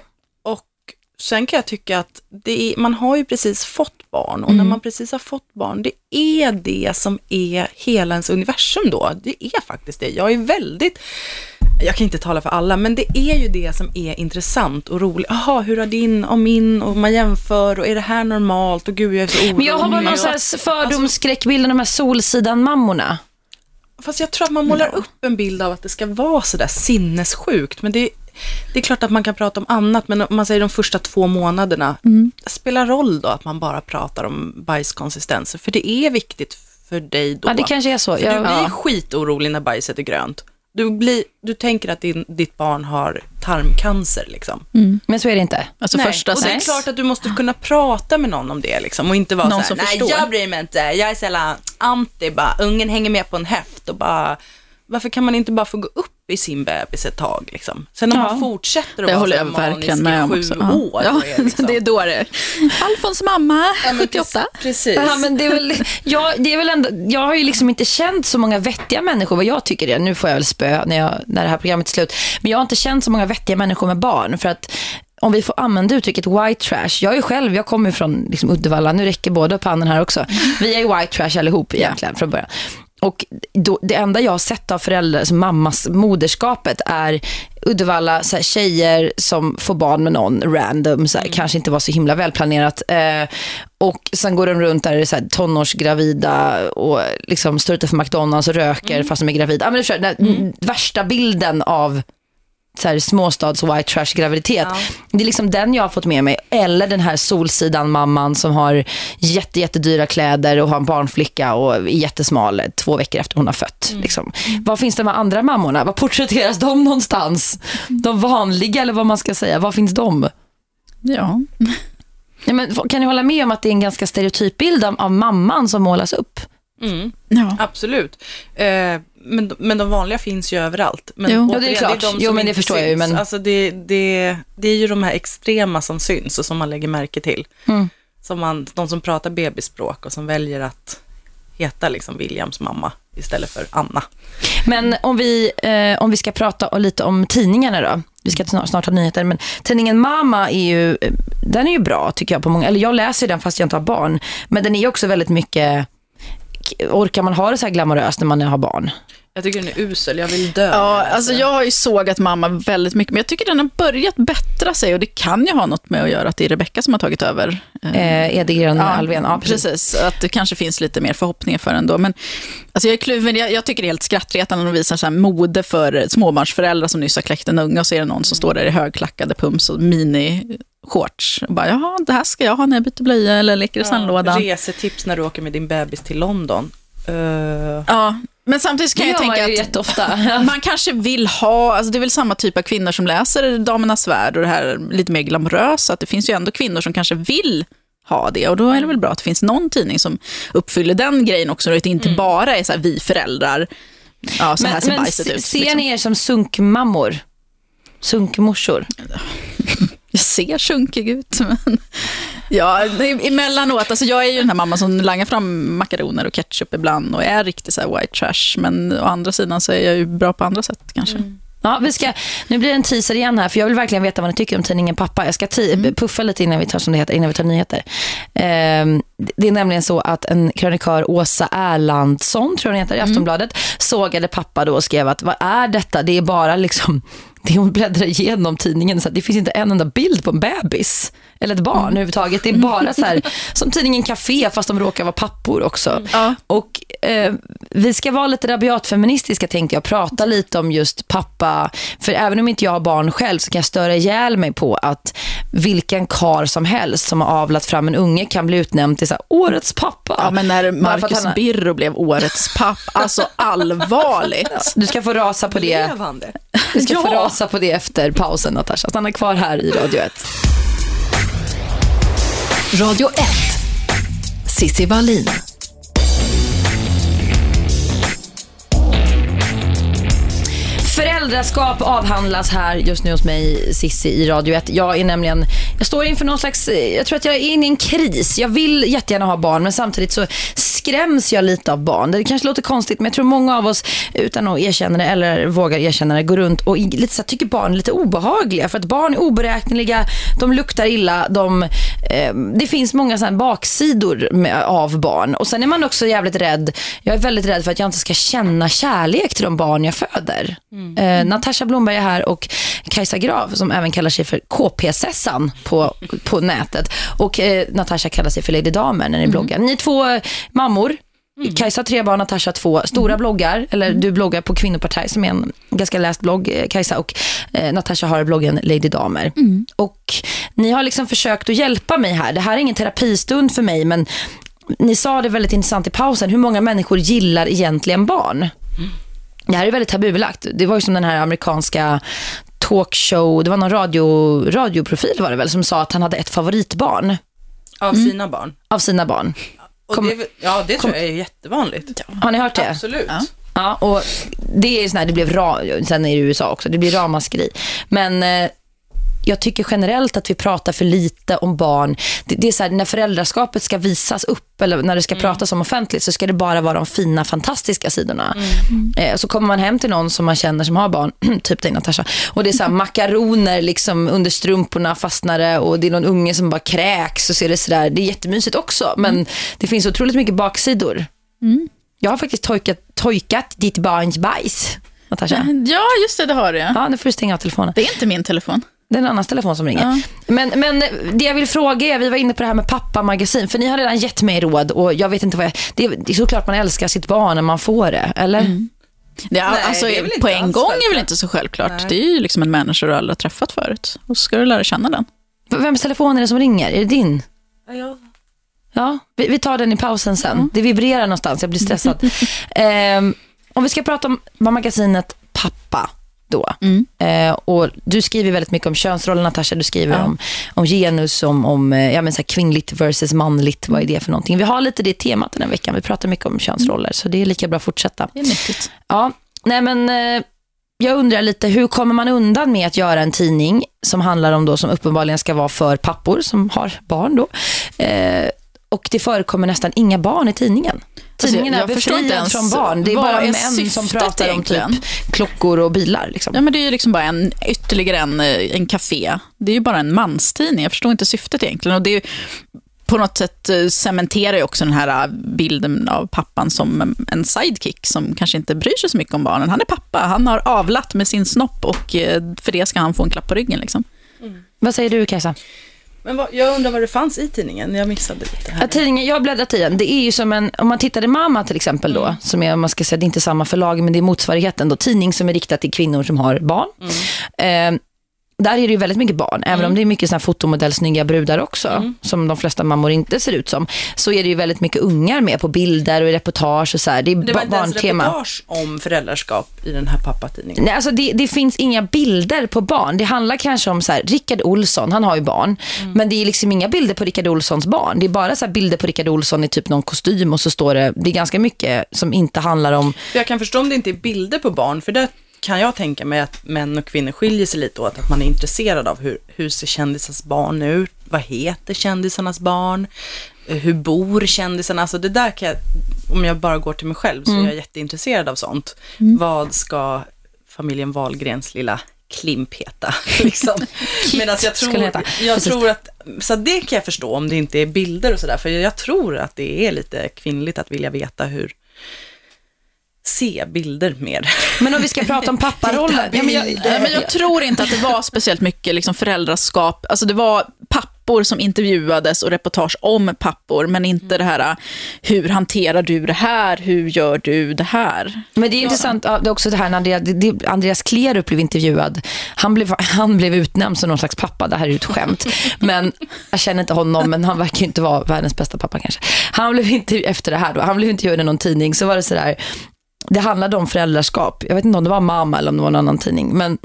Sen kan jag tycka att är, man har ju precis fått barn och när man precis har fått barn, det är det som är hela ens universum då. Det är faktiskt det. Jag är väldigt, jag kan inte tala för alla, men det är ju det som är intressant och roligt. Jaha, hur har din och min och man jämför och är det här normalt och gud jag är så orolig.
Men jag har bara någon sån här fördomsskräckbild av de här Solsidan-mammorna.
Fast jag tror att man målar upp en bild av att det ska vara sådär sinnessjukt. Men det, det är klart att man kan prata om annat, men om man säger de första två månaderna, det spelar roll då att man bara pratar om bajskonsistenser, för det är viktigt för dig då.
Ja, det kanske är så.
För
Jag,
du blir
ja.
skitorolig när bajset är grönt. Du, blir, du tänker att din, ditt barn har tarmcancer liksom.
Men så är det inte.
Alltså
Nej,
första
och det är klart att du måste kunna prata med någon om det liksom och inte vara
Någon
så här, nej
förstår."
jag bryr mig inte, jag är jävla anti, bara, ungen hänger med på en höft och bara, varför kan man inte bara få gå upp i sin bebis ett tag liksom? Sen om
Ja.
man fortsätter att
Det
vara
håller
så manisk
med
i
också.
sju
Ja.
år,
Ja,
är det liksom.
det är då det är. Alfons mamma, 78.
Precis.
Ja, men det är väl, jag, det är väl ändå, jag har ju liksom inte känt så många vettiga människor, vad jag tycker det. Nu får jag väl spö när, jag, när det här programmet är slut. Men jag har inte känt så många vettiga människor med barn. För att om vi får använda uttrycket white trash. Jag är själv, jag kommer från liksom Uddevalla, nu räcker båda upp handen här också. Vi är white trash allihop egentligen från början. Och då, det enda jag har sett av föräldrar, alltså mammas moderskapet är Uddevalla, så här, tjejer som får barn med någon random, så här, kanske inte var så himla välplanerat. Eh, och sen går de runt där är så här, tonårsgravida och liksom står ute för McDonalds och röker fast de är gravida. Ja, men förstår, den mm. värsta bilden av så här, småstads white trash graviditet.
Ja.
Det är liksom den jag har fått med mig. Eller den här solsidan mamman som har jätte, jättedyra kläder och har en barnflicka och är jättesmal två veckor efter hon har fött. Liksom. Vad finns det med andra mammorna? Vad porträtteras de någonstans? De vanliga eller vad man ska säga. Var finns de?
Ja.
Ja, men, kan ni hålla med om att det är en ganska stereotyp bild av, av mamman som målas upp?
Mm.
ja.
Absolut. Eh, Men, men de vanliga finns ju överallt. Men
Jo.
Ja, det är klart.
de
Jo, men det förstår jag ju,
syns.
men-
Alltså det, det, det är ju de här extrema som syns och som man lägger märke till.
Mm.
Som man, de som pratar bebisspråk och som väljer att heta liksom Williams mamma istället för Anna.
Men om vi, eh, om vi ska prata lite om tidningarna då. Vi ska snart, snart ha nyheter, men tidningen Mama är ju, eh, den är ju bra tycker jag på många, eller jag läser den fast jag inte har barn. Men den är också väldigt mycket, orkar man ha det så här glamoröst när man har barn?
Jag tycker den är usel, jag vill dö.
Ja, alltså jag har ju sågat mamma väldigt mycket, men jag tycker den har börjat bättra sig och det kan ju ha något med att göra att det är Rebecka som har tagit över.
Eh, Edegren
Ja,
Alvén, ja precis.
precis. Att det kanske finns lite mer förhoppningar för den då. Men alltså jag är kluven, jag, jag tycker det är helt skrattretande när de visar så här mode för småbarnsföräldrar som nyss har kläckt en unge och så är det någon som står där i högklackade pums och mini shorts. Och bara, jaha, det här ska jag ha när jag byter blöja eller leker i sandlådan.
Resetips när du åker med din bebis till London. Eh,
Ja, men samtidigt kan
Det
jag tänka att
jätteofta.
man kanske vill ha, alltså det är väl samma typ av kvinnor som läser Damernas Värld och det här lite mer glamorösa, att det finns ju ändå kvinnor som kanske vill ha det och då är det väl bra att det finns någon tidning som uppfyller den grejen också och att det inte bara är så här, vi föräldrar, ja så här
Men,
ser
men
bajset
se-
ut.
ser
liksom.
ni er som sunkmammor? Sunkmorsor?
Jag ser sunkig ut, men ja, emellanåt, alltså jag är ju den här mamman som langar fram makaroner och ketchup ibland och är riktigt så här white trash, men å andra sidan så är jag ju bra på andra sätt kanske.
Ja, vi ska, nu blir det en teaser igen här, för jag vill verkligen veta vad ni tycker om tidningen Pappa. Jag ska ti- puffa lite innan vi tar som det heter, innan vi tar nyheter. Ehm, det är nämligen så att en krönikör, Åsa Erlandsson, tror jag hon heter, i Aftonbladet, sågade Pappa då och skrev att vad är detta? Det är bara liksom, det hon bläddrar igenom tidningen, så att det finns inte en enda bild på en bebis eller ett barn överhuvudtaget. Det är bara så här, som tidningen Café, fast de råkar vara pappor också.
Ja.
Och eh, vi ska vara lite rabiatfeministiska tänkte jag, prata lite om just pappa. För även om inte jag har barn själv så kan jag störa ihjäl mig på att vilken kar som helst som har avlat fram en unge kan bli utnämnd till så här, årets pappa.
Ja, men när Marcus
han-
Birro blev årets papp, alltså allvarligt.
Du ska få rasa på det.
Det?
Du ska få
Ja.
Rasa på det efter pausen Natasha. Stanna kvar här i Radio 1.
Radio 1. Sissi Wallin.
Föräldraskap avhandlas här just nu hos mig, Sissi i Radio 1. Jag är nämligen, jag står inför någon slags, jag tror att jag är inne i en kris. Jag vill jättegärna ha barn, men samtidigt så skräms jag lite av barn. Det kanske låter konstigt, men jag tror många av oss, utan att erkänna det eller vågar erkänna det, går runt och lite så här, tycker barn är lite obehagliga. För att barn är oberäkneliga, de luktar illa, de, eh, det finns många så här baksidor med, av barn. Och sen är man också jävligt rädd, jag är väldigt rädd för att jag inte ska känna kärlek till de barn jag föder. Eh, Natasha Blomberg är här och Kajsa Grav som även kallar sig för KP-sessan på, på nätet. Och eh, Natasha kallar sig för Lady Damer när ni bloggar. Ni är två eh, mammor. Kajsa har tre barn, Natasha två. Stora bloggar, eller du bloggar på Kvinnoparti som är en ganska läst blogg, eh, Kajsa. Och eh, Natasha har bloggen Lady Damer. Och ni har liksom försökt att hjälpa mig här. Det här är ingen terapistund för mig, men ni sa det väldigt intressant i pausen. Hur många människor gillar egentligen barn? Det här är väldigt tabubelagt. Det var ju som den här amerikanska talkshow, det var någon radio, radioprofil var det väl, som sa att han hade ett favoritbarn
Av sina barn.
av sina barn.
Och
Kom-
det, ja, det tror jag är jättevanligt.
Har ni hört det?
Absolut.
Ja.
Ja, och det är sån här, det blev ra, sen är det i USA också, det blir ramaskri. Men eh, jag tycker generellt att vi pratar för lite om barn. Det, det är så här, när föräldraskapet ska visas upp eller när det ska pratas om offentligt så ska det bara vara de fina, fantastiska sidorna. Eh, så kommer man hem till någon som man känner som har barn, typ dig Natasha, och det är så här makaroner liksom under strumporna fastnade och det är någon unge som bara kräks och så är det sådär, det är jättemysigt också, men det finns otroligt mycket baksidor. Jag har faktiskt tojkat, tojkat ditt barns bajs, Natasha.
Ja, just det, det har jag.
Ja, nu får du stänga av telefonen.
Det är inte min telefon.
Det är en annans telefon som ringer.
Ja.
Men, men det jag vill fråga är, vi var inne på det här med pappamagasin, för ni har redan gett mig råd och jag vet inte vad jag... Det är, det är såklart man älskar sitt barn när man får det, eller?
Det, är,
Nej,
alltså,
det är
på en gång är väl inte så självklart.
Nej.
Det är ju liksom en människa du aldrig har träffat förut. Och så ska du lära känna den.
Vems telefon är det som ringer? Är det din?
Ja, ja.
Vi, vi tar den i pausen sen. Det vibrerar någonstans, jag blir stressad. Ehm, om vi ska prata om vad magasinet Pappa då.
Mm.
Eh, och du skriver väldigt mycket om könsroller, Natasha. Du skriver
Ja.
om, om genus, om, om eh, ja, men så här kvinnligt versus manligt. Vad är det för någonting? Vi har lite det temat den här veckan. Vi pratar mycket om könsroller, så det är lika bra att fortsätta.
Det är nyttigt.
Ja, nej men eh, jag undrar lite, hur kommer man undan med att göra en tidning som handlar om då, som uppenbarligen ska vara för pappor som har barn då. Eh, och det förekommer nästan inga barn i tidningen. Tidningen
Alltså,
är befriad från barn. Det är bara män som pratar om typ klockor och bilar. Liksom.
Ja, men det är ju liksom bara en, ytterligare en, eh, en café. Det är ju bara en manstidning. Jag förstår inte syftet egentligen. Och det är på något sätt eh, cementerar ju också den här eh, bilden av pappan som en sidekick som kanske inte bryr sig så mycket om barnen. Han är pappa, han har avlat med sin snopp och för det ska han få en klapp på ryggen. Liksom.
Vad säger du Kajsa?
Men vad, jag undrar vad det fanns i tidningen. Jag missade lite här.
Ja, tidningen, jag har bläddrat i den. Det är ju som en, om man tittar i Mamma till exempel då, som är, man ska säga, det är inte samma förlag, men det är motsvarigheten då, tidning som är riktad till kvinnor som har barn. Eh, där är det ju väldigt mycket barn, även om det är mycket såna fotomodellsnygga brudar också, som de flesta mammor inte ser ut som, så är det ju väldigt mycket ungar med på bilder och i reportage och så här. Det är
Det var inte ens reportage om föräldraskap i den här pappatidningen.
Nej, alltså det, det finns inga bilder på barn. Det handlar kanske om så här, Rickard Olsson, han har ju barn. Men det är liksom inga bilder på Rickard Olssons barn. Det är bara så här bilder på Rickard Olsson i typ någon kostym och så står det, det är ganska mycket som inte handlar om,
jag kan förstå om det inte är bilder på barn, för där kan jag tänka mig att män och kvinnor skiljer sig lite åt, att man är intresserad av hur, hur ser kändisars barn ut, vad heter kändisarnas barn, hur bor kändisarna, alltså det där kan jag, om jag bara går till mig själv så är jag jätteintresserad av sånt. Vad ska familjen Wahlgrens lilla Klimp heta? Liksom. Medan jag tror,
heta.
jag
Precis.
tror att, så det kan jag förstå om det inte är bilder och sådär, för jag tror att det är lite kvinnligt att vilja veta hur, se bilder mer.
men om vi ska prata om papparollen. Ja, men jag,
men jag tror inte att det var speciellt mycket liksom föräldraskap. Alltså det var pappor som intervjuades och reportage om pappor, men inte det här, hur hanterar du det här, hur gör du det här?
Men det är intressant, ja, det är också det här när Andreas, det, Andreas Klerup blev intervjuad. Han blev, han blev utnämnd som någon slags pappa, det här är ju ett skämt. Men jag känner inte honom, men han verkar ju inte vara världens bästa pappa kanske. Han blev inte, efter det här då, han blev intervjuad i någon tidning, så var det sådär, det handlade om föräldraskap. Jag vet inte om det var mamma eller om det var någon annan tidning, men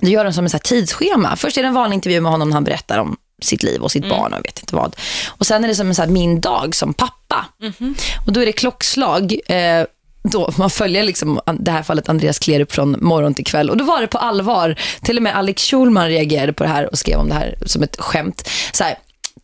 det gör de som ett så tidsschema. Först är det en vanlig intervju med honom när han berättar om sitt liv och sitt barn och jag vet inte vad. Och sen är det som en så min dag som pappa. Och då är det klockslag. Eh, då man följer liksom, det här fallet Andreas Klerup från morgon till kväll. Och då var det på allvar. Till och med Alex Schulman reagerade på det här och skrev om det här som ett skämt. Så här,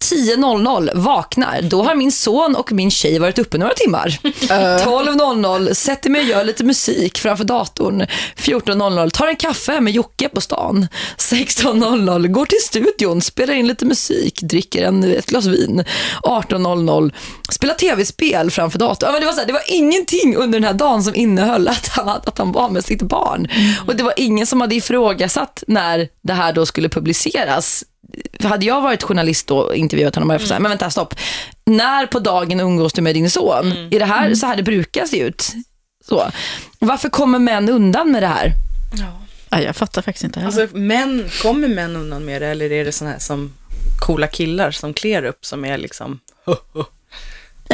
10.00 vaknar, då har min son och min tjej varit uppe några timmar. 12.00 sätter mig och gör lite musik framför datorn. 14.00 tar en kaffe med Jocke på stan. 16.00 går till studion, spelar in lite musik, dricker en, ett glas vin. 18.00 spelar tv-spel framför datorn. Ja, men det, var så här, det var ingenting under den här dagen som innehöll att han, att han var med sitt barn. Och det var ingen som hade ifrågasatt när det här då skulle publiceras hade jag varit journalist då och intervjuat honom, mm. säga, men vänta stopp. När på dagen umgås du med din son? Är det här så här det brukar se ut? Så. Varför kommer män undan med det här?
Ja, jag fattar faktiskt inte heller.
Alltså, män, kommer män undan med det eller är det sådana här som coola killar som klär upp som är liksom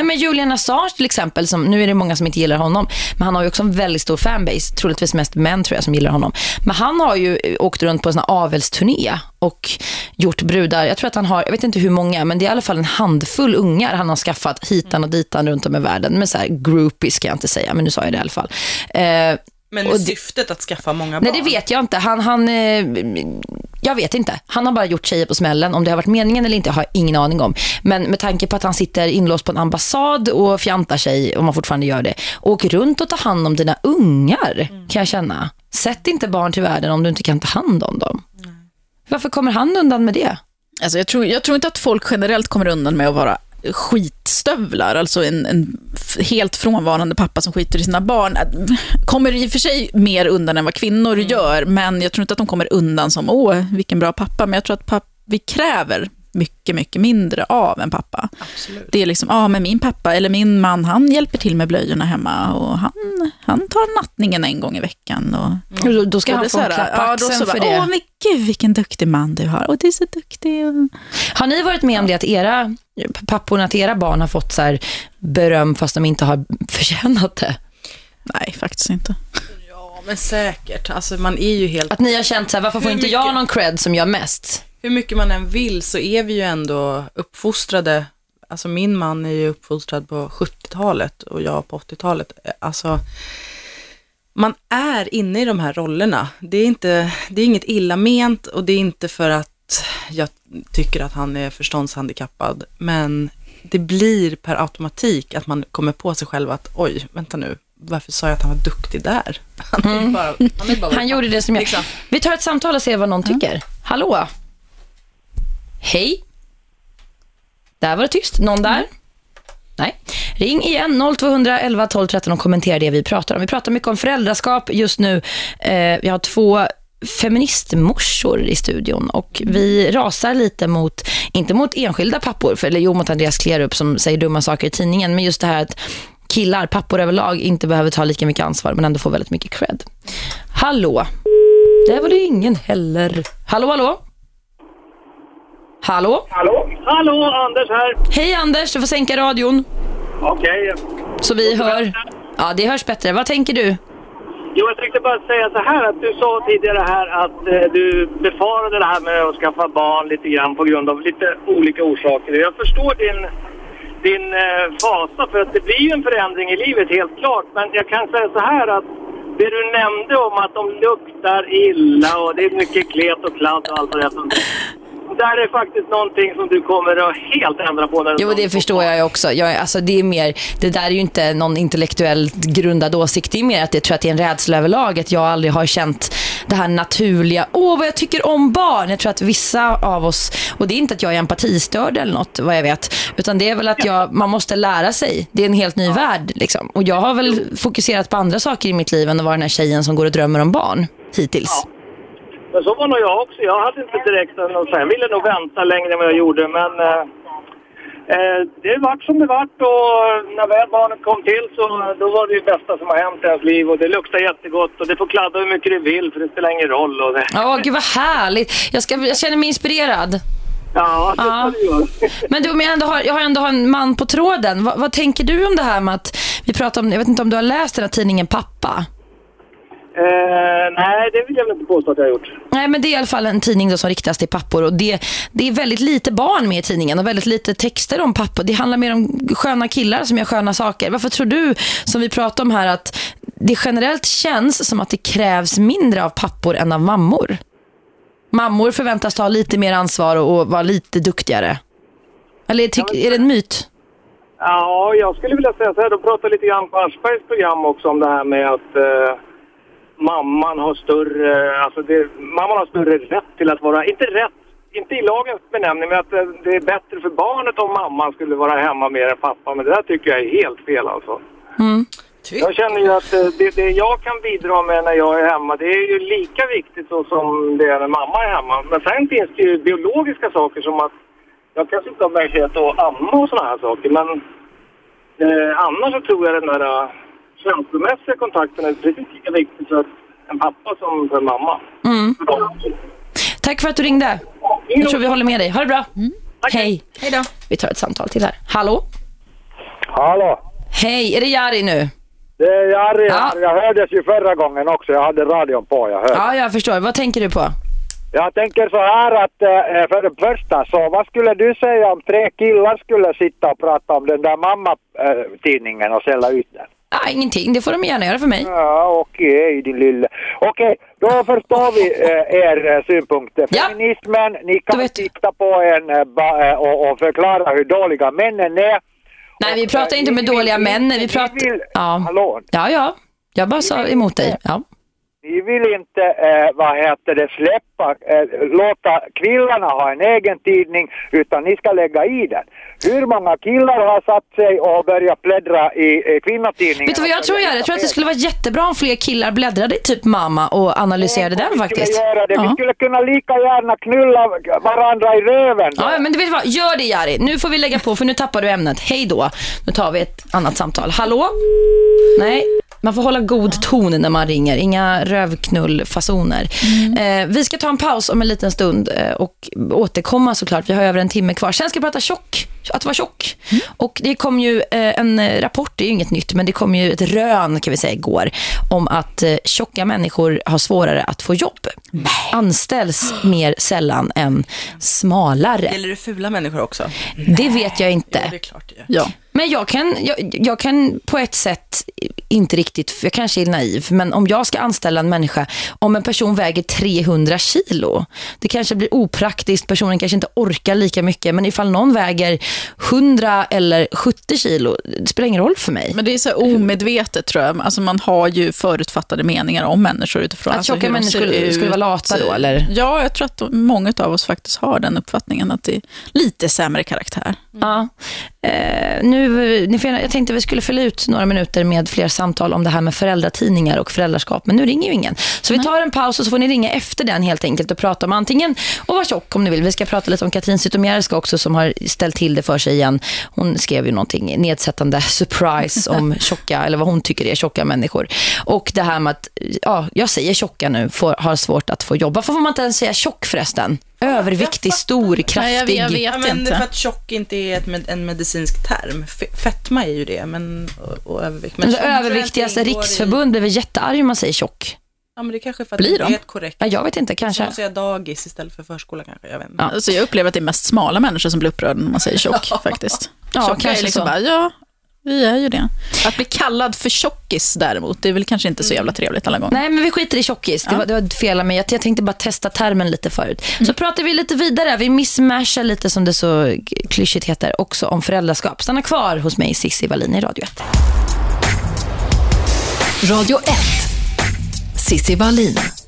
Nej, men Julian Assange till exempel, som, nu är det många som inte gillar honom, men han har ju också en väldigt stor fanbase, troligtvis mest män tror jag som gillar honom. Men han har ju eh, åkt runt på en sån avelsturné och gjort brudar, jag tror att han har, jag vet inte hur många, men det är i alla fall en handfull ungar han har skaffat hitan och ditan runt om i världen. Men så här groupies ska jag inte säga, men nu sa jag det i alla fall. Eh,
men
Och
syftet att skaffa många
Nej,
barn?
det vet jag inte. Han, han, eh, jag vet inte. Han har bara gjort tjejer på smällen. Om det har varit meningen eller inte har jag ingen aning om. Men med tanke på att han sitter inlåst på en ambassad och fjantar sig, om man fortfarande gör det. Åk runt och ta hand om dina ungar, kan jag känna. Sätt inte barn till världen om du inte kan ta hand om dem. Varför kommer han undan med det?
Alltså jag, tror, jag tror inte att folk generellt kommer undan med att vara skitstövlar, alltså en, en helt frånvarande pappa som skiter i sina barn. Äh, Kommer i och för sig mer undan än vad kvinnor gör, men jag tror inte att de kommer undan som, åh, vilken bra pappa, men jag tror att vi kräver mycket, mycket mindre av en pappa.
Absolut.
Det är liksom, ja men min pappa eller min man, han hjälper till med blöjorna hemma och han, han tar nattningen en gång i veckan. Och,
Och Då, ska
och
han få en klapp
ja, då
för det.
Åh, men gud vilken duktig man du har. Och du är så duktig.
Har ni varit med om det att era papporna till era barn har fått så här beröm fast de inte har förtjänat det?
Nej, faktiskt inte.
Ja, men säkert. Alltså man är ju helt...
Att ni har känt så här, varför får inte jag någon cred som gör mest?
Hur mycket man än vill så är vi ju ändå uppfostrade. Alltså min man är ju uppfostrad på 70-talet och jag på 80-talet. Alltså, man är inne i de här rollerna. Det är, inte, det är inget illa ment och det är inte för att jag tycker att han är förståndshandikappad. Men det blir per automatik att man kommer på sig själv att oj, vänta nu, varför sa jag att han var duktig där? Han är bara, han bara
Han gjorde det som jag...
Liksom.
Vi tar ett samtal och ser vad någon tycker. Hallå? Hej? Där var det tyst. Någon där? Nej. Ring igen 0211 12 13 och kommentera det vi pratar om. Vi pratar mycket om föräldraskap just nu. Eh, vi har två feministmorsor i studion och vi rasar lite mot, inte mot enskilda pappor, för, eller jo mot Andreas Klerup som säger dumma saker i tidningen, men just det här att killar, pappor överlag, inte behöver ta lika mycket ansvar men ändå får väldigt mycket cred. Hallå? Där var det ingen heller. Hallå, hallå? Hallå?
Hallå? Hallå, Anders här.
Hej Anders, du får sänka radion
Okej.
så vi hör. Ja, det hörs bättre. Vad tänker du?
Jo, jag tänkte bara säga så här att du sa tidigare här att eh, du befarade det här med att skaffa barn lite grann på grund av lite olika orsaker. Jag förstår din, din eh, fasa för att det blir ju en förändring i livet helt klart. Men jag kan säga så här att det du nämnde om att de luktar illa och det är mycket klet och kladd och allt det där sånt. Där är faktiskt någonting som du kommer att helt ändra på. När
Jo, det förstår jag också. Jag, alltså, det, är mer, det där är ju inte någon intellektuellt grundad åsikt. Det är mer att jag tror att det är en rädsla överlag. Att jag aldrig har känt det här naturliga. Åh, vad jag tycker om barn. Jag tror att vissa av oss, och det är inte att jag är empatistörd eller något, vad jag vet. Utan det är väl att jag, man måste lära sig. Det är en helt ny värld. Liksom. Och jag har väl fokuserat på andra saker i mitt liv än att vara den här tjejen som går och drömmer om barn hittills.
Men så var nog jag också. Jag hade inte direkt någon Jag ville nog vänta längre än vad jag gjorde. Men eh, eh, det vart som det vart och när väl barnet kom till så då var det ju bästa som har hänt i ens liv. Och det luktar jättegott och det får kladda hur mycket du vill för det spelar ingen roll. Och det,
Åh, gud vad härligt. Jag, ska, jag känner mig inspirerad.
ja, det
Ja.
göra.
Men du, om jag, ändå har, jag ändå har en man på tråden. Vad, vad tänker du om det här med att vi pratar om, jag vet inte om du har läst den här tidningen Pappa?
Eh, nej, det vill jag väl inte påstå att jag har gjort.
Nej, men det är i alla fall en tidning då som riktas till pappor och det, det är väldigt lite barn med i tidningen och väldigt lite texter om pappor. Det handlar mer om sköna killar som gör sköna saker. Varför tror du, som vi pratade om här, att det generellt känns som att det krävs mindre av pappor än av mammor? Mammor förväntas ta lite mer ansvar och vara lite duktigare. Eller tyck, är det en myt?
Ja, jag skulle vilja säga så här. De pratade lite grann på Aschbergs program också om det här med att eh, mamman har större, alltså det, mamman har större rätt till att vara, inte rätt, inte i lagens benämning, men att det är bättre för barnet om mamman skulle vara hemma mer än pappa. Men det där tycker jag är helt fel alltså. Jag känner ju att eh, det, det jag kan bidra med när jag är hemma, det är ju lika viktigt så som det är när mamma är hemma. Men sen finns det ju biologiska saker som att jag kan sitta och möjlighet att amma och sådana här saker. Men eh, annars så tror jag den där känslomässiga kontakten är precis lika viktig för en pappa som för en mamma.
Tack för att du ringde. Jag tror vi håller med dig. Ha det bra. Hej.
Hej då.
Vi tar ett samtal till här. Hallå?
Hallå,
Hej, är det Jari nu?
det är Jari
Ja.
Jag hördes ju förra gången också. Jag hade radion på. Jag, hörde.
Ja, jag förstår. Vad tänker du på?
jag tänker så här att eh, för det första så vad skulle du säga om tre killar skulle sitta och prata om den där mamma-tidningen och sälja ut den?
Ah, ingenting, det får de gärna göra för mig.
Ja, okej din lille. Okej, då förstår vi eh, er eh, synpunkt. Feminismen, ni kan
vet
titta på en eh, eh, och, och förklara hur dåliga männen är.
Nej, vi
Och,
pratar
eh,
inte med dåliga män. Vi pratar...
vill-
Ja.
Hallå?
ja, ja. Jag bara sa emot dig. Ja.
Vi vill inte, eh, vad heter det, släppa, eh, låta killarna ha en egen tidning, utan ni ska lägga i den. Hur många killar har satt sig och börjat bläddra i eh, kvinnotidningen?
Vet du vad jag tror, Jari? Jag tror att det skulle vara jättebra om fler killar bläddrade i typ mamma och analyserade den faktiskt.
Vi skulle, göra det. Vi skulle kunna lika gärna knulla varandra i röven. då.
Ja, men du vet vad? Gör det Jari. Nu får vi lägga på för nu tappar du ämnet. Hej då. Nu tar vi ett annat samtal. Hallå? Nej, Man får hålla god ton när man ringer. Inga rövknullfasoner. Eh, vi ska ta en paus om en liten stund eh, och återkomma såklart. Vi har över en timme kvar. Sen ska vi prata tjock. Att vara tjock. Och det kom ju eh, en rapport, det är ju inget nytt, men det kom ju ett rön kan vi säga igår om att eh, tjocka människor har svårare att få jobb. Anställs mer sällan än smalare.
Gäller det fula människor också?
Det vet jag inte.
Ja, det är klart det gör.
Ja.
Men jag kan, jag, jag kan på ett sätt inte riktigt, jag kanske är naiv, men om jag ska anställa en människa, om en person väger 300 kilo, det kanske blir opraktiskt, personen kanske inte orkar lika mycket, men ifall någon väger 100 eller 70 kilo, det spelar ingen roll för mig.
Men det är så omedvetet tror jag. Alltså man har ju förutfattade meningar om människor utifrån
Att
alltså
tjocka människor skulle- skulle vara lata då, eller?
Ja, jag tror att många av oss faktiskt har den uppfattningen att det är lite sämre karaktär.
Ja. Eh, nu, jag tänkte vi skulle fylla ut några minuter med fler samtal om det här med föräldratidningar och föräldraskap, men nu ringer ju ingen. Så vi tar en paus och så får ni ringa efter den helt enkelt och prata om antingen och vara tjock om ni vill. Vi ska prata lite om Katrin Zytomierska också som har ställt till det för sig igen. Hon skrev ju någonting nedsättande surprise om tjocka, eller vad hon tycker är tjocka människor. Och det här med att, ja, jag säger tjocka nu, får, har svårt att få jobba. Varför får man inte ens säga tjock förresten? Överviktig, stor, kraftig.
Nej, jag vet, jag vet
Ja, men
inte.
för att tjock inte är ett, med- en medicinsk term. Fetma är ju det, men, och, och övervikt.
Men det
tjock jag
överviktigaste riksförbund blir väl jättearg om man säger tjock.
I, ja, men det är kanske för att
Blir
det
de?
är ett korrekt.
Ja, jag vet inte, kanske.
att säga dagis istället för förskola kanske. Jag vet inte.
Ja.
Alltså jag upplever att det är mest smala människor som blir upprörda när man säger tjock faktiskt.
Ja,
Tjocka
kanske
är liksom
så.
bara, ja, vi är ju det. Att bli kallad för tjockis däremot, det är väl kanske inte så jävla trevligt alla gånger.
Nej, men vi skiter i tjockis. Det, var, det var fel av mig. Jag, jag tänkte bara testa termen lite förut. Så pratar vi lite vidare. Vi missmashar lite, som det så klyschigt heter, också om föräldraskap. Stanna kvar hos mig, Sissi Wallin i Radio 1.
Radio 1. Sissi Wallin.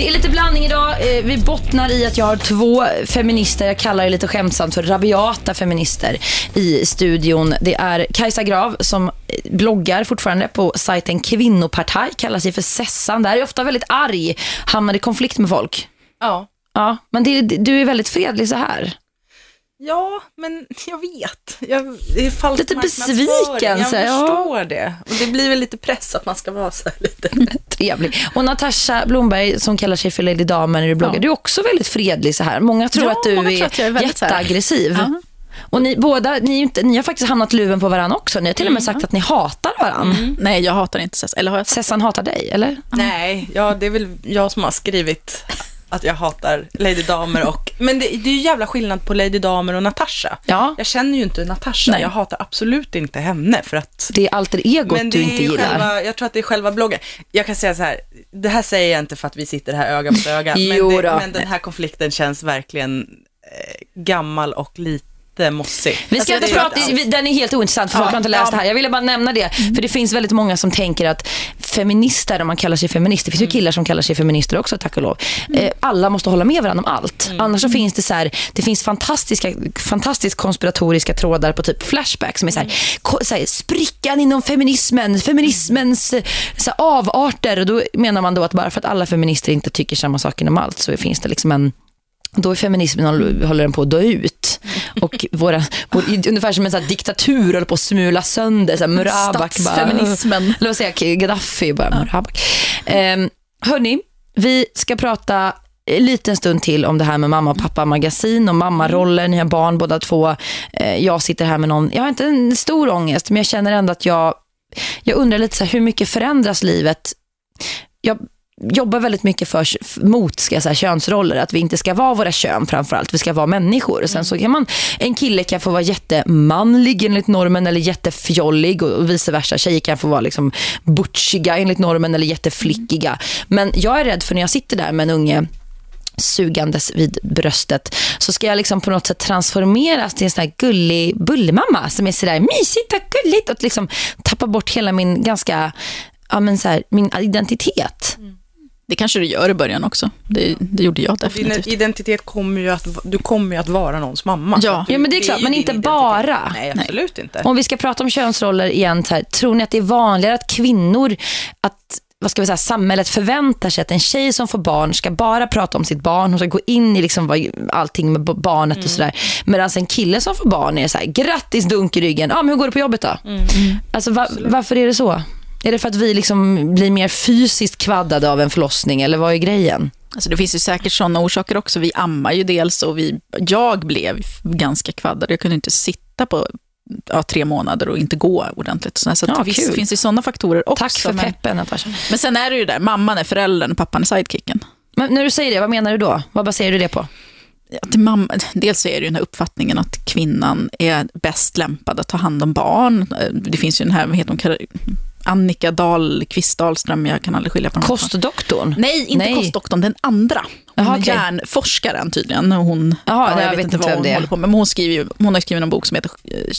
Det är lite blandning idag. Eh, Vi bottnar i att jag har två feminister, jag kallar det lite skämtsamt för rabiata feminister i studion. Det är Kajsa Grav som eh, bloggar fortfarande på sajten Kvinnopartaj, kallar sig för Sessan. Där är ofta väldigt arg, hamnar i konflikt med folk.
Ja.
Ja, men det, du är väldigt fredlig så här.
Ja, men jag vet. Jag, det är falsk
Lite besviken,
Jag
så här, ja.
förstår det. Och det blir väl lite press att man ska vara så här lite.
Trevlig. Och Natasha Blomberg som kallar sig för Lady Damer när du bloggar.
Ja.
Du är också väldigt fredlig så här. Många tror
Ja,
att du är,
tror att jag är
jätteaggressiv.
Ja.
Och ni båda, ni, inte, ni har faktiskt hamnat luven på varandra också. Ni har till och med sagt att ni hatar varandra.
Nej, jag hatar inte Sessan. Eller har jag sagt?
Sessan hatar dig, eller?
Nej, ja, det är väl jag som har skrivit att jag hatar Lady Damer och... Men det, det är ju jävla skillnad på Lady Damer och Natasha.
Ja.
Jag känner ju inte Natasha,
Nej.
jag hatar absolut inte henne för att...
Det är alter egot
Men
du
det är
inte gillar.
själva, jag tror att det är själva bloggen. Jag kan säga så här, det här säger jag inte för att vi sitter här öga mot öga, men, det, men den här konflikten känns verkligen eh, gammal och lite mossig.
Vi ska
Alltså,
inte prata, den är helt ointressant för
Ja,
folk har inte läst
ja.
det här. Jag ville bara nämna det, för det finns väldigt många som tänker att feminister, om man kallar sig feminist, det finns ju killar som kallar sig feminister också, tack och lov. Eh, alla måste hålla med varandra om allt. Annars så finns det så här, det finns fantastiska, fantastiskt konspiratoriska trådar på typ Flashback som är så här, ko, så här sprickan inom feminismen, feminismens eh, så här, avarter. Och då menar man då att bara för att alla feminister inte tycker samma sak inom allt så finns det liksom en då är feminismen håller, håller den på att dö ut. Och våra, vår, ungefär som en sån här diktatur håller på att smula sönder. Så här, Murabak bara,
Statsfeminismen.
eller vad säger jag, Gaddafi bara, Murabak. Um, hörni, vi ska prata en liten stund till om det här med mamma och pappa magasin och mammaroller. Ni har barn båda två. Eh, jag sitter här med någon, jag har inte en stor ångest men jag känner ändå att jag, jag undrar lite så här, hur mycket förändras livet? Jag jobbar väldigt mycket för, mot ska jag säga, könsroller. Att vi inte ska vara våra kön framförallt. Vi ska vara människor. Och sen så kan man, en kille kan få vara jättemanlig enligt normen eller jättefjollig och, vice versa. Tjejer kan få vara liksom butchiga enligt normen eller jätteflickiga. Men jag är rädd för när jag sitter där med en unge sugandes vid bröstet så ska jag liksom på något sätt transformeras till en sån här gullig bullemamma som är sådär mysigt och gulligt och liksom tappa bort hela min ganska ja, men så här, min identitet.
Det kanske du gör i början också. Det, det gjorde jag
Din
definitivt.
identitet kommer ju att, du kommer ju att vara någons mamma.
Ja.
Du,
Ja, men det är
ju
klart, men
din
inte
identitet.
bara.
Nej, absolut inte.
Om vi ska prata om könsroller igen, här, tror ni att det är vanligare att kvinnor, att vad ska vi säga, samhället förväntar sig att en tjej som får barn ska bara prata om sitt barn. Hon ska gå in i liksom allting med barnet och sådär. Medan en kille som får barn är så här, grattis dunk i ryggen. Ja, men hur går det på jobbet då? Alltså, va, varför är det så? Är det för att vi liksom blir mer fysiskt kvaddade av en förlossning eller vad är grejen?
Alltså det finns ju säkert sådana orsaker också. Vi ammar ju dels och vi, jag blev ganska kvaddad. Jag kunde inte sitta på ja, tre månader och inte gå ordentligt. Så
Ja,
visst
kul.
finns det sådana faktorer också.
Tack för
men,
peppen Natasha.
men sen är det ju där, mamman är föräldern och pappan är sidekicken.
Men när du säger det, vad menar du då? Vad baserar du det på?
Att mamma, dels är det ju den här uppfattningen att kvinnan är bäst lämpad att ta hand om barn. Det finns ju den här, vad heter hon, Annika Dahlqvist Dahlström, jag kan aldrig skilja på dem.
Kostdoktorn?
Nej, inte
Nej.
kostdoktorn, den andra. Hon är hjärnforskaren tydligen. Hon,
Jaha,
ja,
jag vet inte
vad hon
det
håller på med. Men hon, skriver hon har skrivit en bok som heter eh,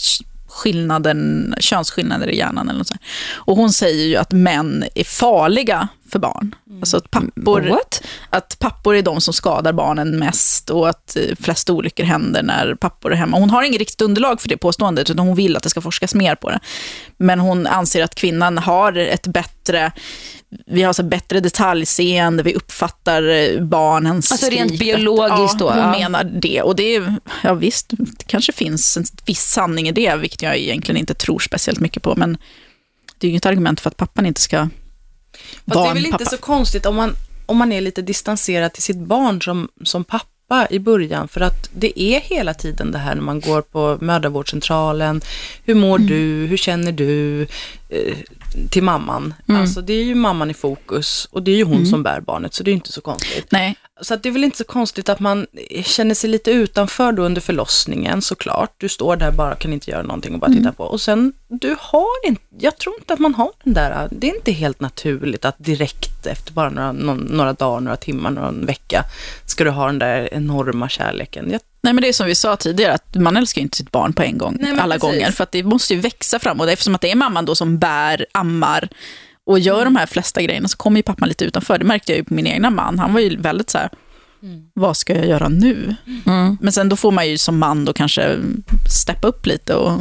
skillnaden, könsskillnader i hjärnan. Eller något sånt. Och hon säger ju att män är farliga för barn. Alltså att pappor,
What?
att pappor är de som skadar barnen mest och att eh, flest olyckor händer när pappor är hemma. Hon har inget riktigt underlag för det påståendet, utan hon vill att det ska forskas mer på det. Men hon anser att kvinnan har ett bättre, vi har så bättre detaljseende, vi uppfattar eh, barnens
Alltså rent biologiskt
ja,
då,
Hon
ja.
menar det. Och det är, ja visst, det kanske finns en viss sanning i det, vilket jag egentligen inte tror speciellt mycket på. Men det är ju inget argument för att pappan inte ska
Fast
vara
det är väl inte
pappa.
så konstigt om man, om man är lite distanserad till sitt barn som, som pappa i början. För att det är hela tiden det här när man går på mödravårdscentralen. Hur mår
Mm.
du? Hur känner du? Eh, till mamman.
Mm.
Alltså det är ju mamman i fokus och det är ju hon som bär barnet så det är inte så konstigt.
Nej,
Så det är väl inte så konstigt att man känner sig lite utanför då under förlossningen såklart. Du står där bara kan inte göra någonting och bara titta på. Och sen, du har inte, jag tror inte att man har den där, det är inte helt naturligt att direkt efter bara några, någon, några dagar, några timmar, någon vecka ska du ha den där enorma kärleken. Jag,
Nej, men det är som vi sa tidigare, att man älskar ju inte sitt barn på en gång,
Nej,
alla
precis.
gånger. För att det måste ju växa framåt. Eftersom att det är mamman då som bär, ammar och gör de här flesta grejerna, så kommer ju pappan lite utanför. Det märkte jag ju på min egna man. Han var ju väldigt så här, vad ska jag göra nu?
Mm.
Men sen då får man ju som man då kanske steppa upp lite och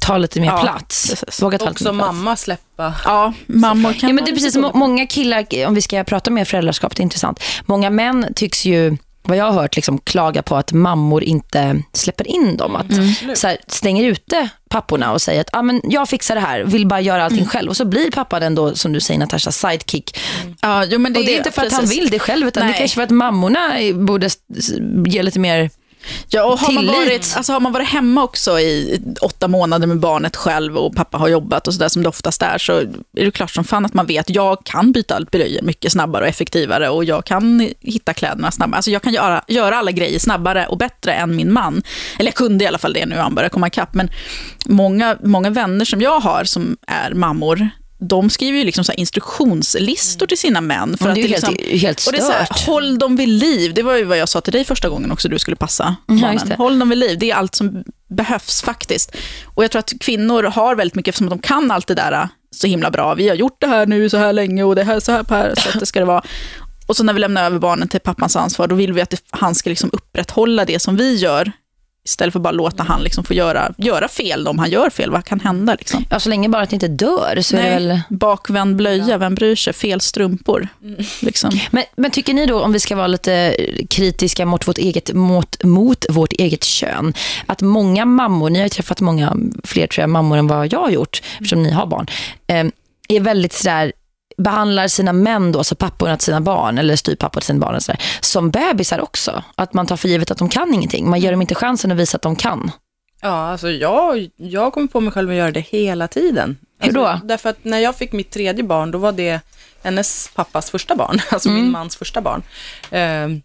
Ta lite mer
Ja,
plats.
precis.
Våga ta lite
också mamma släppa.
ja, mammor kan
Ja, men det är precis, många killar, om vi ska prata mer föräldraskap, det är intressant. Många män tycks ju, vad jag har hört, liksom, klaga på att mammor inte släpper in dem. Att
Mm.
så här, stänger ute papporna och säger att ah, men jag fixar det här, vill bara göra allting
Mm.
själv. Och så blir pappa den då, som du säger Natasha, sidekick.
Ja, jo, men det,
och det är inte för att han
precis.
vill det själv, utan det
Nej.
är kanske för att mammorna borde ge lite mer...
Ja, och har man, varit, alltså har man varit hemma också i åtta månader med barnet själv och pappa har jobbat och sådär som det oftast är, så är det klart som fan att man vet att jag kan byta blöjor mycket snabbare och effektivare och jag kan hitta kläderna snabbare. Alltså jag kan göra, göra alla grejer snabbare och bättre än min man. Eller jag kunde i alla fall det nu, han börjar komma ikapp. Men många, många vänner som jag har som är mammor, de skriver ju liksom så instruktionslistor till sina män. För
Men
att
det är
liksom,
helt- helt
och det är så här,
stört.
håll dem vid liv. Det var ju vad jag sa till dig första gången också, du skulle passa barnen.
det.
Håll dem vid liv. Det är allt som behövs faktiskt. Och jag tror att kvinnor har väldigt mycket, eftersom de kan allt det där äh, så himla bra. Vi har gjort det här nu så här länge och det här så här på här sättet ska det vara. Och så när vi lämnar över barnen till pappans ansvar, då vill vi att det, han ska liksom upprätthålla det som vi gör. Istället för att bara låta han liksom få göra, göra fel om han gör fel. Vad kan hända? Liksom?
Ja, så länge bara att det inte dör så är det väl...
Bakvänd blöja, vem bryr sig? Fel strumpor. Liksom.
Men, men tycker ni då, om vi ska vara lite kritiska mot vårt eget, mot, mot vårt eget kön, att många mammor, ni har ju träffat många fler tror jag, mammor än vad jag har gjort, eftersom ni har barn, eh, är väldigt sådär, behandlar sina män då, alltså papporna till sina barn, eller styvpappor till sina barn, och sådär, som bebisar också. Att man tar för givet att de kan ingenting. Man ger dem inte chansen att visa att de kan.
Ja, alltså jag, jag kommer på mig själv att göra det hela tiden.
Hur då?
Alltså, därför att när jag fick mitt tredje barn, då var det hennes pappas första barn, alltså min mans första barn. Ehm,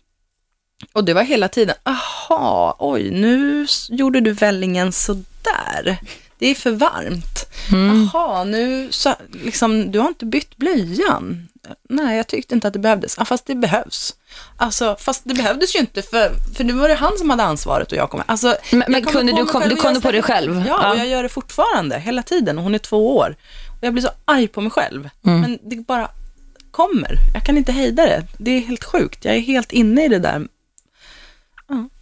och det var hela tiden, aha, oj, nu gjorde du vällingen sådär. Det är för varmt. Aha, nu, så, liksom, du har inte bytt blöjan. Nej, jag tyckte inte att det behövdes. Ja, fast det behövs. Alltså, fast det behövdes ju inte, för, för det var det han som hade ansvaret och jag kom. Alltså,
Men- men
kommer
kunde du- kom- du kom på dig
snackar-
själv?
Ja,
Ja.
och jag gör det fortfarande, hela tiden. Och hon är två år. Och jag blir så arg på mig själv.
Mm.
Men det bara kommer. Jag kan inte hejda det. Det är helt sjukt. Jag är helt inne i det där.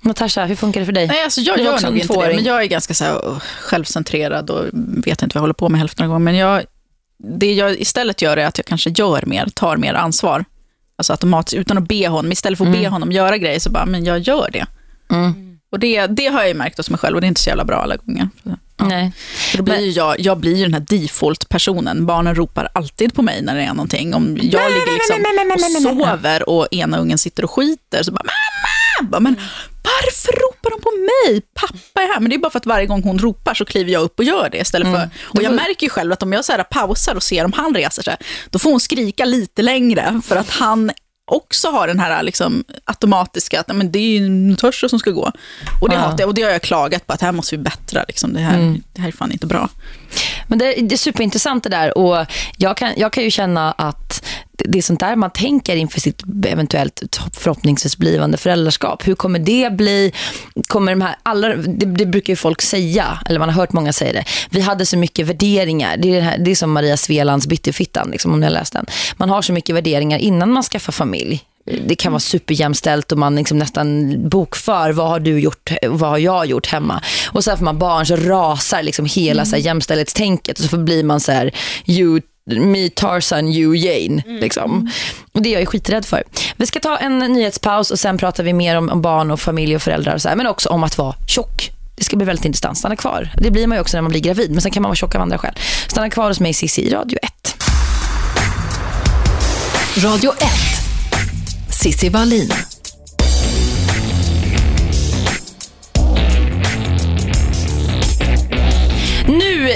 Natasha, hur funkar det för dig?
Nej, alltså jag gör nog inte det, men jag är ganska så här, uh, självcentrerad och vet inte vad jag håller på med hälften av gången. Men jag, det jag istället gör är att jag kanske gör mer, tar mer ansvar. Alltså automatiskt, utan att be honom. Istället för att be honom göra grejer, så bara, men jag gör det. Och det, det har jag ju märkt hos mig själv och det är inte så jävla bra alla gånger.
Nej.
För då blir ju jag, jag blir ju den här default-personen. Barnen ropar alltid på mig när det är någonting. Om jag ligger liksom och sover och ena ungen sitter och skiter, så bara mamma! Bara, Men varför ropar de på mig? Pappa är här. Men det är bara för att varje gång hon ropar så kliver jag upp och gör det istället för... Och jag märker ju själv att om jag så här pausar och ser om han reser sig, då får hon skrika lite längre för att han också har den här liksom, automatiska, att men det är ju Törsa som ska gå. Och det,
Ja.
hatar jag, och det har jag klagat på, att här måste vi bättra. Liksom. Det, här, det här är fan inte bra.
Men det, det är superintressant det där och jag kan, jag kan ju känna att det- är sånt där man tänker inför sitt eventuellt förhoppningsvis blivande föräldraskap. Hur kommer det bli? Kommer de här, alla, det, det brukar ju folk säga, eller man har hört många säga det. Vi hade så mycket värderingar. Det är, det här, det är som Maria Svelands Byttefittan, liksom, om ni har läst den. Man har så mycket värderingar innan man skaffar familj. Det kan vara superjämställt och man liksom nästan bokför vad har du gjort, vad har jag gjort hemma. Och sen får man barn så rasar liksom hela så här jämställdhetstänket och så blir man så här you Me Tarzan, you Jane. Liksom. Och det är jag skiträdd för. Vi ska ta en nyhetspaus och sen pratar vi mer om, om barn och familj och föräldrar och så här, men också om att vara tjock. Det ska bli väldigt intressant. Stanna kvar. Det blir man ju också när man blir gravid, men sen kan man vara tjock av andra skäl. Stanna kvar hos mig Cissi i Radio 1.
Radio 1. Sissi Wallin.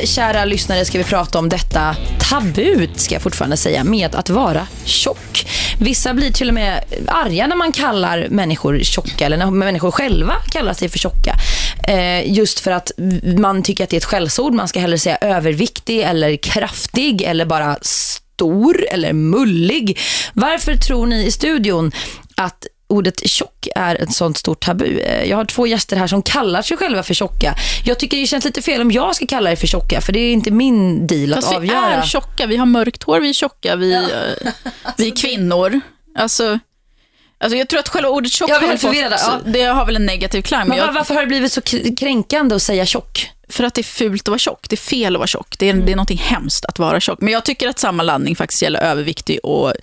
Kära lyssnare, ska vi prata om detta tabut, ska jag fortfarande säga, med att vara tjock. Vissa blir till och med arga när man kallar människor tjocka, eller när människor själva kallar sig för tjocka. Eh, just för att man tycker att det är ett skällsord. Man ska hellre säga överviktig eller kraftig eller bara stor eller mullig. Varför tror ni i studion att ordet tjock är ett sånt stort tabu. Eh, Jag har två gäster här som kallar sig själva för tjocka. Jag tycker det känns lite fel om jag ska kalla er för tjocka, för det är inte min deal att
Fast vi
avgöra.
är tjocka, vi har mörkt hår, vi är tjocka, vi, eh, vi är kvinnor. Alltså, alltså jag tror att själva ordet tjock
Jag
har fått-
ja.
det har väl en negativ klang. Men
Men
jag,
varför har det blivit så kränkande att säga tjock?
För att det är fult att vara tjock. Det är fel att vara tjock. Det är, det är någonting hemskt att vara tjock. Men jag tycker att samma laddning faktiskt gäller överviktig och,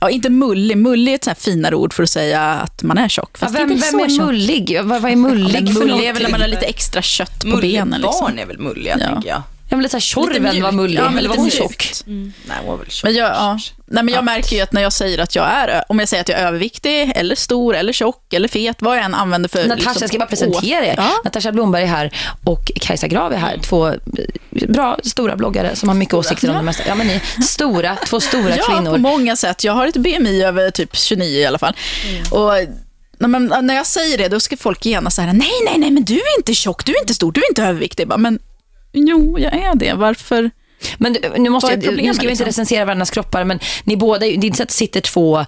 ja, inte mullig. Mullig är ett sånt finare ord för att säga att man är tjock.
Ja,
Fast
vem,
inte
vem
så
är
tjock.
mullig? Vad, vad är mullig för
mullig är väl när man har lite extra kött på benen. Liksom.
barn är väl mulliga,
Ja.
tänker jag.
Ja, men lite så här, Tjorven var mullig,
Ja, men
eller var hon tjock?
Nej, hon var väl tjock.
Men jag, ja. Nej, men jag märker ju att när jag säger att jag är, om jag säger att jag är överviktig, eller stor, eller tjock, eller fet, vad jag än använder för...
Natasha,
liksom,
jag ska bara presentera er.
Ja.
Natasha Blomberg är här och Kajsa Grav är här. Två eh, bra, stora bloggare som har mycket åsikter om det mesta. Ja, men ni, stora, två stora
Ja,
kvinnor.
på många sätt. Jag har ett BMI över typ 29 i alla fall. Och när, jag säger det, då ska folk genast säga nej, nej, nej, men du är inte tjock, du är inte stor, du är inte överviktig. Bara, men jo, jag är det. Varför?
Men nu, måste jag, nu ska vi inte
liksom?
recensera varandras kroppar, men ni båda, det är inte så att det sitter två eh,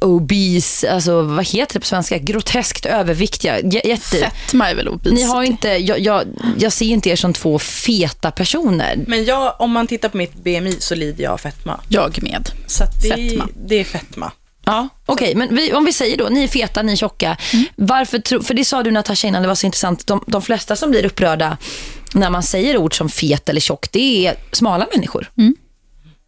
obese, alltså vad heter det på svenska, groteskt överviktiga, jätte...
Fetma är väl obesity.
Ni har inte, jag, jag, jag ser inte er som två feta personer.
Men jag, om man tittar på mitt BMI så lider jag av fetma.
Jag med.
Så att det,
Fetma.
det är fetma.
Ja, okej, men vi, om vi säger då, ni är feta, ni är tjocka. Varför tro, för det sa du Natasha innan, det var så intressant. De, de flesta som blir upprörda när man säger ord som fet eller tjock, det är smala människor.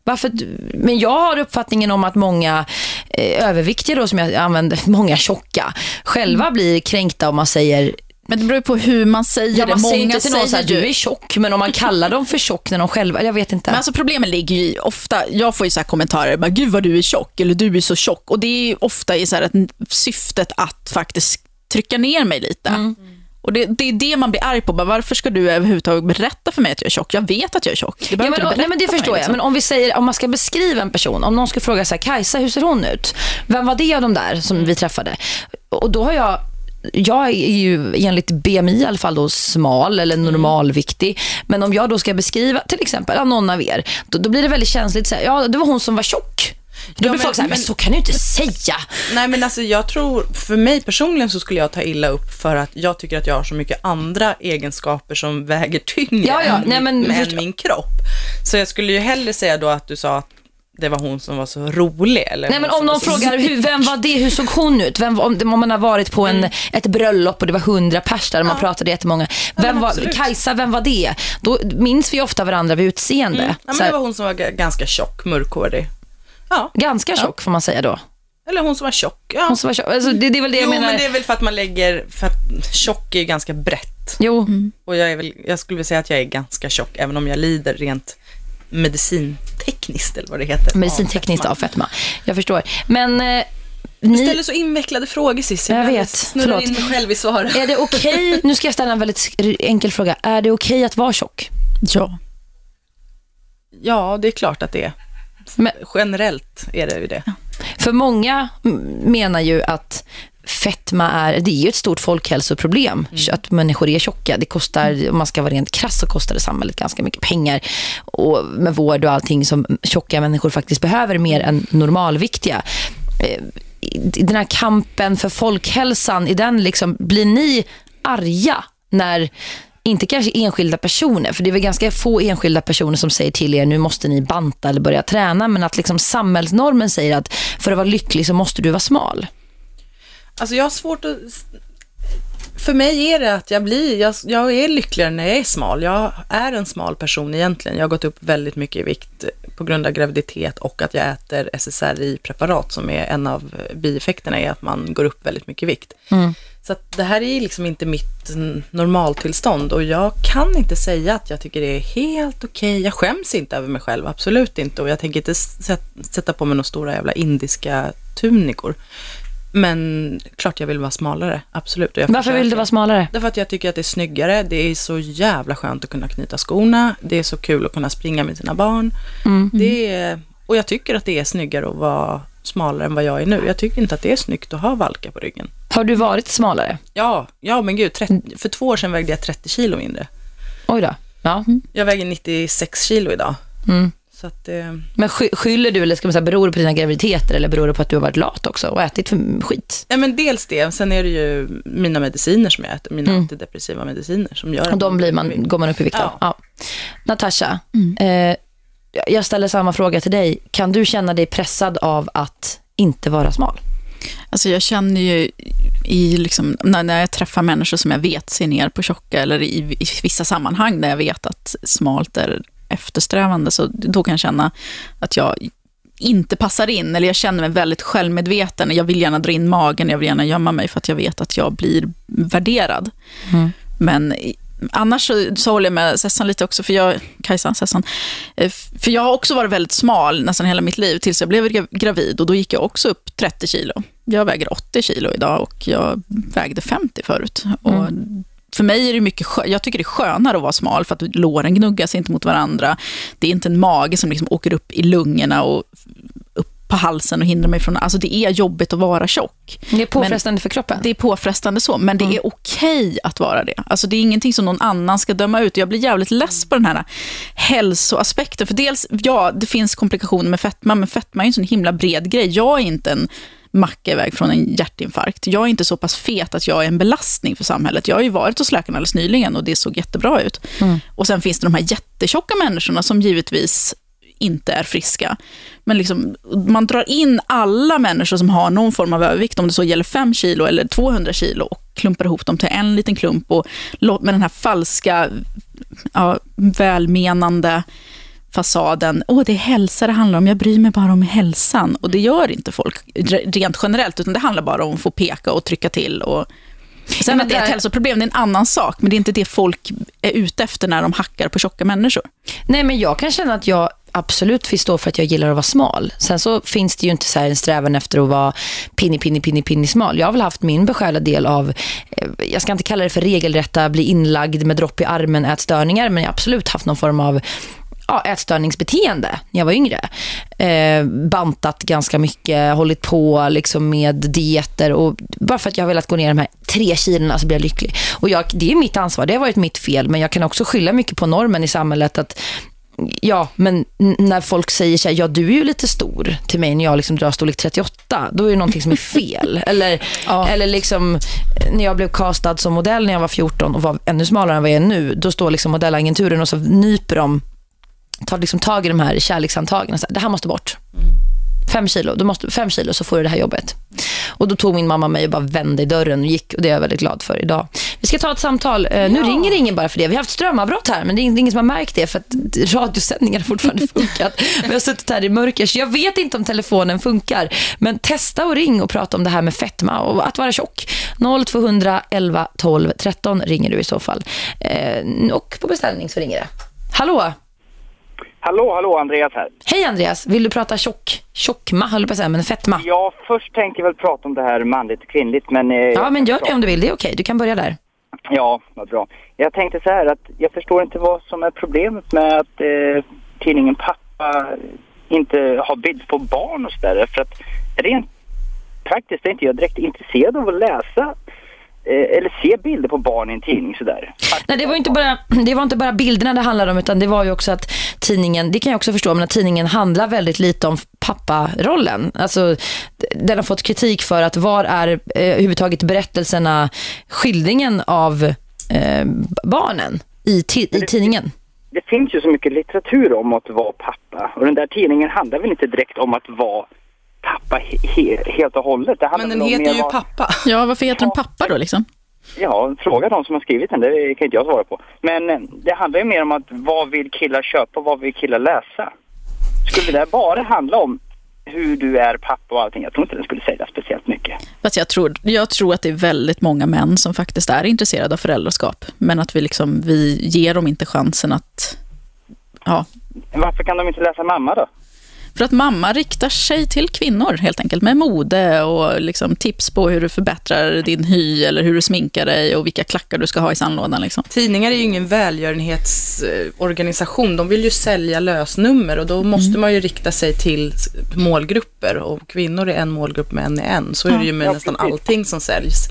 Varför, men jag har uppfattningen om att många eh, överviktiga, då, som jag använder, många tjocka, själva blir kränkta om man säger
Men det beror på hur man säger
Ja,
det.
man säger
Många
inte till någon så här,
säger
du är tjock, men om man kallar dem för tjock när de själva, jag vet inte.
Men alltså problemen ligger ju i ofta, jag får ju så här kommentarer, bara, gud vad du är tjock, eller du är så tjock. Och det är ofta i så här ett, syftet att faktiskt trycka ner mig lite.
Mm.
Och det, det är det man blir arg på. Bara, varför ska du överhuvudtaget berätta för mig att jag är tjock? Jag vet att jag är tjock. Det
Ja, men, nej, men det
berätta för
förstår
mig,
jag.
liksom.
Men om vi säger, om man ska beskriva en person, om någon skulle fråga så här, Kajsa, hur ser hon ut? Vem var det av de där som vi träffade? Och då har jag jag är ju enligt BMI i alla fall då smal eller normalviktig. Men om jag då ska beskriva till exempel någon av er, då, då blir det väldigt känsligt. Så här, ja, det var hon som var tjock. Då blir
men-
folk så här, men, så kan du inte säga.
Nej men alltså jag tror, för mig personligen så skulle jag ta illa upp för att jag tycker att jag har så mycket andra egenskaper som väger tyngre
Ja, ja,
än,
nej, men
än
förstå-
min kropp. Så jag skulle ju hellre säga då att du sa att det var hon som var så rolig. Eller
Nej men om någon frågar, hur, vem var det, hur såg hon ut? Vem, om, om man har varit på en, ett bröllop och det var hundra pers där och man pratade jättemånga. Vem
men
var. Kajsa, vem var det? Då minns vi ofta varandra vid utseende.
Ja, men det var hon som var ga- ganska tjock, mörkhårig. Ja,
Ganska tjock får man säga då.
eller hon som var tjock. Ja.
Hon som var tjock. Alltså, det, det är väl det
jo,
jag menar.
men det är väl för att man lägger, för att tjock är ju ganska brett.
Jo,
Och jag är väl, jag skulle vilja säga att jag är ganska tjock, även om jag lider rent medicintekniskt, eller vad det heter.
medicintekniskt
av
fetma. Jag förstår. Men eh,
Du
ni,
ställer så invecklade frågor Cissi.
Jag
blir
vet.
Snurrar
Förlåt.
in mig själv i svaret.
är det okej, nu ska jag ställa en väldigt enkel fråga. Är det okej att vara tjock?
Ja.
Ja, det är klart att det är.
Men-
Generellt är det ju det.
För många mm, menar ju att fetma är, det är ju ett stort folkhälsoproblem. Att människor är tjocka. Det kostar, om man ska vara rent krass så kostar det samhället ganska mycket pengar. Och med vård och allting som tjocka människor faktiskt behöver mer än normalviktiga. Eh, Den här kampen för folkhälsan, i den liksom, blir ni arga när inte kanske enskilda personer, för det är väl ganska få enskilda personer som säger till er nu måste ni banta eller börja träna, men att liksom samhällsnormen säger att för att vara lycklig så måste du vara smal.
Alltså jag har svårt att... För mig är det att jag blir, jag, jag är lyckligare när jag är smal. Jag är en smal person egentligen. Jag har gått upp väldigt mycket i vikt på grund av graviditet och att jag äter SSRI-preparat som är en av bieffekterna är att man går upp väldigt mycket i vikt. Så att det här är liksom inte mitt normaltillstånd och jag kan inte säga att jag tycker det är helt okej. Jag skäms inte över mig själv, absolut inte. Och jag tänker inte sätt- sätta på mig några stora jävla indiska tunikor. Men klart jag vill vara smalare, absolut.
Varför vill du vara smalare?
Därför att jag tycker att det är snyggare. Det är så jävla skönt att kunna knyta skorna. Det är så kul att kunna springa med sina barn.
Mm.
Det är, och jag tycker att det är snyggare att vara smalare än vad jag är nu. Jag tycker inte att det är snyggt att ha valkar på ryggen.
Har du varit smalare?
Ja, ja men gud, 30, för två år sedan vägde jag 30 kilo mindre.
Oj då. Ja.
Jag väger 96 kilo idag.
Mm.
Så att, eh,
Men sky- skyller du, eller ska man säga, beror det på dina graviditeter eller beror det på att du har varit lat också och ätit för skit?
ja, men dels det, sen är det ju mina mediciner som jag äter, mina antidepressiva mediciner som gör
Mm. Och de blir man, går man upp i vikt av?
Ja.
Ja. Natasha, eh, jag ställer samma fråga till dig. Kan du känna dig pressad av att inte vara smal?
Alltså jag känner ju i liksom, när, jag träffar människor som jag vet ser ner på tjocka eller i, i vissa sammanhang där jag vet att smalt är eftersträvande, så då kan jag känna att jag inte passar in, eller jag känner mig väldigt självmedveten. Jag vill gärna dra in magen, jag vill gärna gömma mig för att jag vet att jag blir värderad. Men i- annars så, så håller jag med Sessan lite också, för jag, Kajsa, Sessan, eh, för jag har också varit väldigt smal nästan hela mitt liv tills jag blev gra- gravid och då gick jag också upp 30 kilo. Jag väger 80 kilo idag och jag vägde 50 förut. Och för mig är det mycket jag tycker det är skönare att vara smal för att låren gnuggas inte mot varandra. Det är inte en mage som liksom åker upp i lungorna och upp på halsen och hindrar mig från... Alltså det är jobbigt att vara tjock.
Det är påfrestande för kroppen.
Det är påfrestande så, men det är okej att vara det. Alltså det är ingenting som någon annan ska döma ut. Jag blir jävligt less på den här hälsoaspekten. För dels, ja, det finns komplikationer med fetma, men fetma är en sån himla bred grej. Jag är inte en macka iväg från en hjärtinfarkt. Jag är inte så pass fet att jag är en belastning för samhället. Jag har ju varit hos läkaren alldeles nyligen och det såg jättebra ut. Och sen finns det de här jättetjocka människorna som givetvis inte är friska. Men liksom, man drar in alla människor som har någon form av övervikt, om det så gäller 5 kilo eller 200 kilo, och klumpar ihop dem till en liten klump och med den här falska, ja, välmenande fasaden. Åh, det är hälsa det handlar om, jag bryr mig bara om hälsan. Och det gör inte folk rent generellt, utan det handlar bara om att få peka och trycka till. Och... Sen att det är ett hälsoproblem, det är en annan sak, men det är inte det folk är ute efter när de hackar på tjocka människor.
Nej, men jag kan känna att jag absolut vill stå för att jag gillar att vara smal. Sen så finns det ju inte så här en strävan efter att vara pinny, pinny, pinny, pinny smal. Jag har väl haft min beskärda del av, eh, jag ska inte kalla det för regelrätta, bli inlagd med dropp i armen, ätstörningar, men jag har absolut haft någon form av ja, ätstörningsbeteende när jag var yngre. Eh, bantat ganska mycket, hållit på liksom med dieter och bara för att jag har velat gå ner de här tre kilorna så blir jag lycklig. Och jag, det är mitt ansvar, det har varit mitt fel, men jag kan också skylla mycket på normen i samhället att Ja, men när folk säger så här, ja du är ju lite stor till mig när jag liksom drar storlek 38, då är det någonting som är fel. eller, eller liksom när jag blev castad som modell när jag var 14 och var ännu smalare än vad jag är nu, då står liksom modellagenturen och så nyper de tar liksom tag i de här kärlekshandtagen. och så här, Det här måste bort. Fem kilo, du måste, fem kilo så får du det här jobbet. Och då tog min mamma mig och bara vände i dörren och gick. Och det är jag väldigt glad för idag. Vi ska ta ett samtal. Eh, Nu ringer ingen bara för det. Vi har haft strömavbrott här, men det är ingen som har märkt det för att radiosändningar har fortfarande funkat. Vi har suttit här i mörker, så jag vet inte om telefonen funkar. Men testa och ring och prata om det här med fetma och att vara tjock. 0200 11 12 13 ringer du i så fall. Eh, och på beställning så ringer det. Hallå!
Hallå, hallå, Andreas här.
Hej Andreas, vill du prata tjock, tjockma, höll på att säga, men fetma?
Jag först tänkte jag väl prata om det här manligt och kvinnligt, men... Eh,
Ja, men gör det om du vill. Det är okej. Du kan börja där.
Ja, vad bra. Jag tänkte så här att jag förstår inte vad som är problemet med att eh, tidningen Pappa inte har bild på barn och sådär. För att rent praktiskt är inte jag direkt intresserad av att läsa eller se bilder på barn i en tidning sådär.
Nej, det var inte bara, det var inte bara bilderna det handlade om, utan det var ju också att tidningen, det kan jag också förstå, men att tidningen handlar väldigt lite om papparollen. Alltså, den har fått kritik för att var är eh, överhuvudtaget berättelserna, skildringen av eh, barnen i, ti- i tidningen?
Det finns ju så mycket litteratur om att vara pappa och den där tidningen handlar väl inte direkt om att vara pappa he- he- helt och hållet.
Men den heter ju
vad-
pappa.
Ja, varför heter den pappa då liksom?
Ja, fråga de som har skrivit den, det kan inte jag svara på. Men eh, det handlar ju mer om att vad vill killar köpa och vad vill killar läsa? Skulle det bara handla om hur du är pappa och allting, jag tror inte den skulle sälja speciellt mycket.
Fast jag tror, jag tror att det är väldigt många män som faktiskt är intresserade av föräldraskap. Men att vi, liksom, vi ger dem inte chansen att... Ja,
Varför kan de inte läsa mamma då?
För att mamma riktar sig till kvinnor helt enkelt. Med mode och liksom tips på hur du förbättrar din hy eller hur du sminkar dig och vilka klackar du ska ha i sandlådan. Liksom.
Tidningar är ju ingen välgörenhetsorganisation. De vill ju sälja lösnummer och då måste man ju rikta sig till målgrupper. Och kvinnor är en målgrupp, män är en. Så är det ju med
Ja,
nästan
precis.
allting som säljs.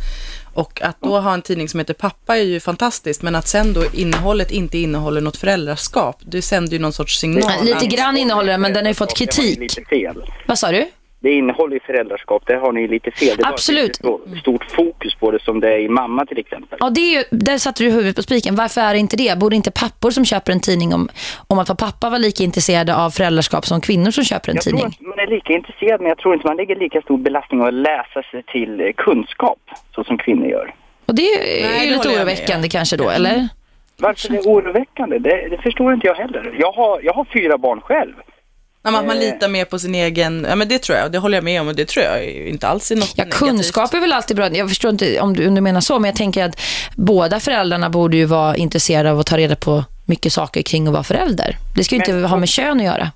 Och att då ha en tidning som heter Pappa är ju fantastiskt, men att sen då innehållet inte innehåller något föräldraskap, det sänder ju någon sorts signal.
Lite grann innehåller den, men den har ju fått kritik. Vad sa du?
Det innehåller ju föräldraskap, där har ni lite fel. Det
Absolut.
så stort fokus på det som det är i mamma till exempel.
Ja, det är ju, där satte du huvudet på spiken. Varför är det inte det? Borde inte pappor som köper en tidning om, om att vara pappa vara lika intresserade av föräldraskap som kvinnor som köper en
Jag tror
tidning?
att man är lika intresserad, men jag tror inte man lägger lika stor belastning att läsa sig till kunskap, så som kvinnor gör.
Och det är
Nej,
ju
det
lite
jag med
oroväckande kanske då, eller?
Varför det är oroväckande, det, det förstår inte jag heller. Jag har, jag har fyra barn själv.
Ja, att man
Eh.
litar mer på sin egen, ja men det tror jag, det håller jag med om och det tror jag inte alls är något
Ja,
negativt.
kunskap är väl alltid bra. Jag förstår inte om du, om du menar så, men jag tänker att båda föräldrarna borde ju vara intresserade av att ta reda på mycket saker kring att vara förälder. Det ska ju inte
Men-
ha med kön att göra.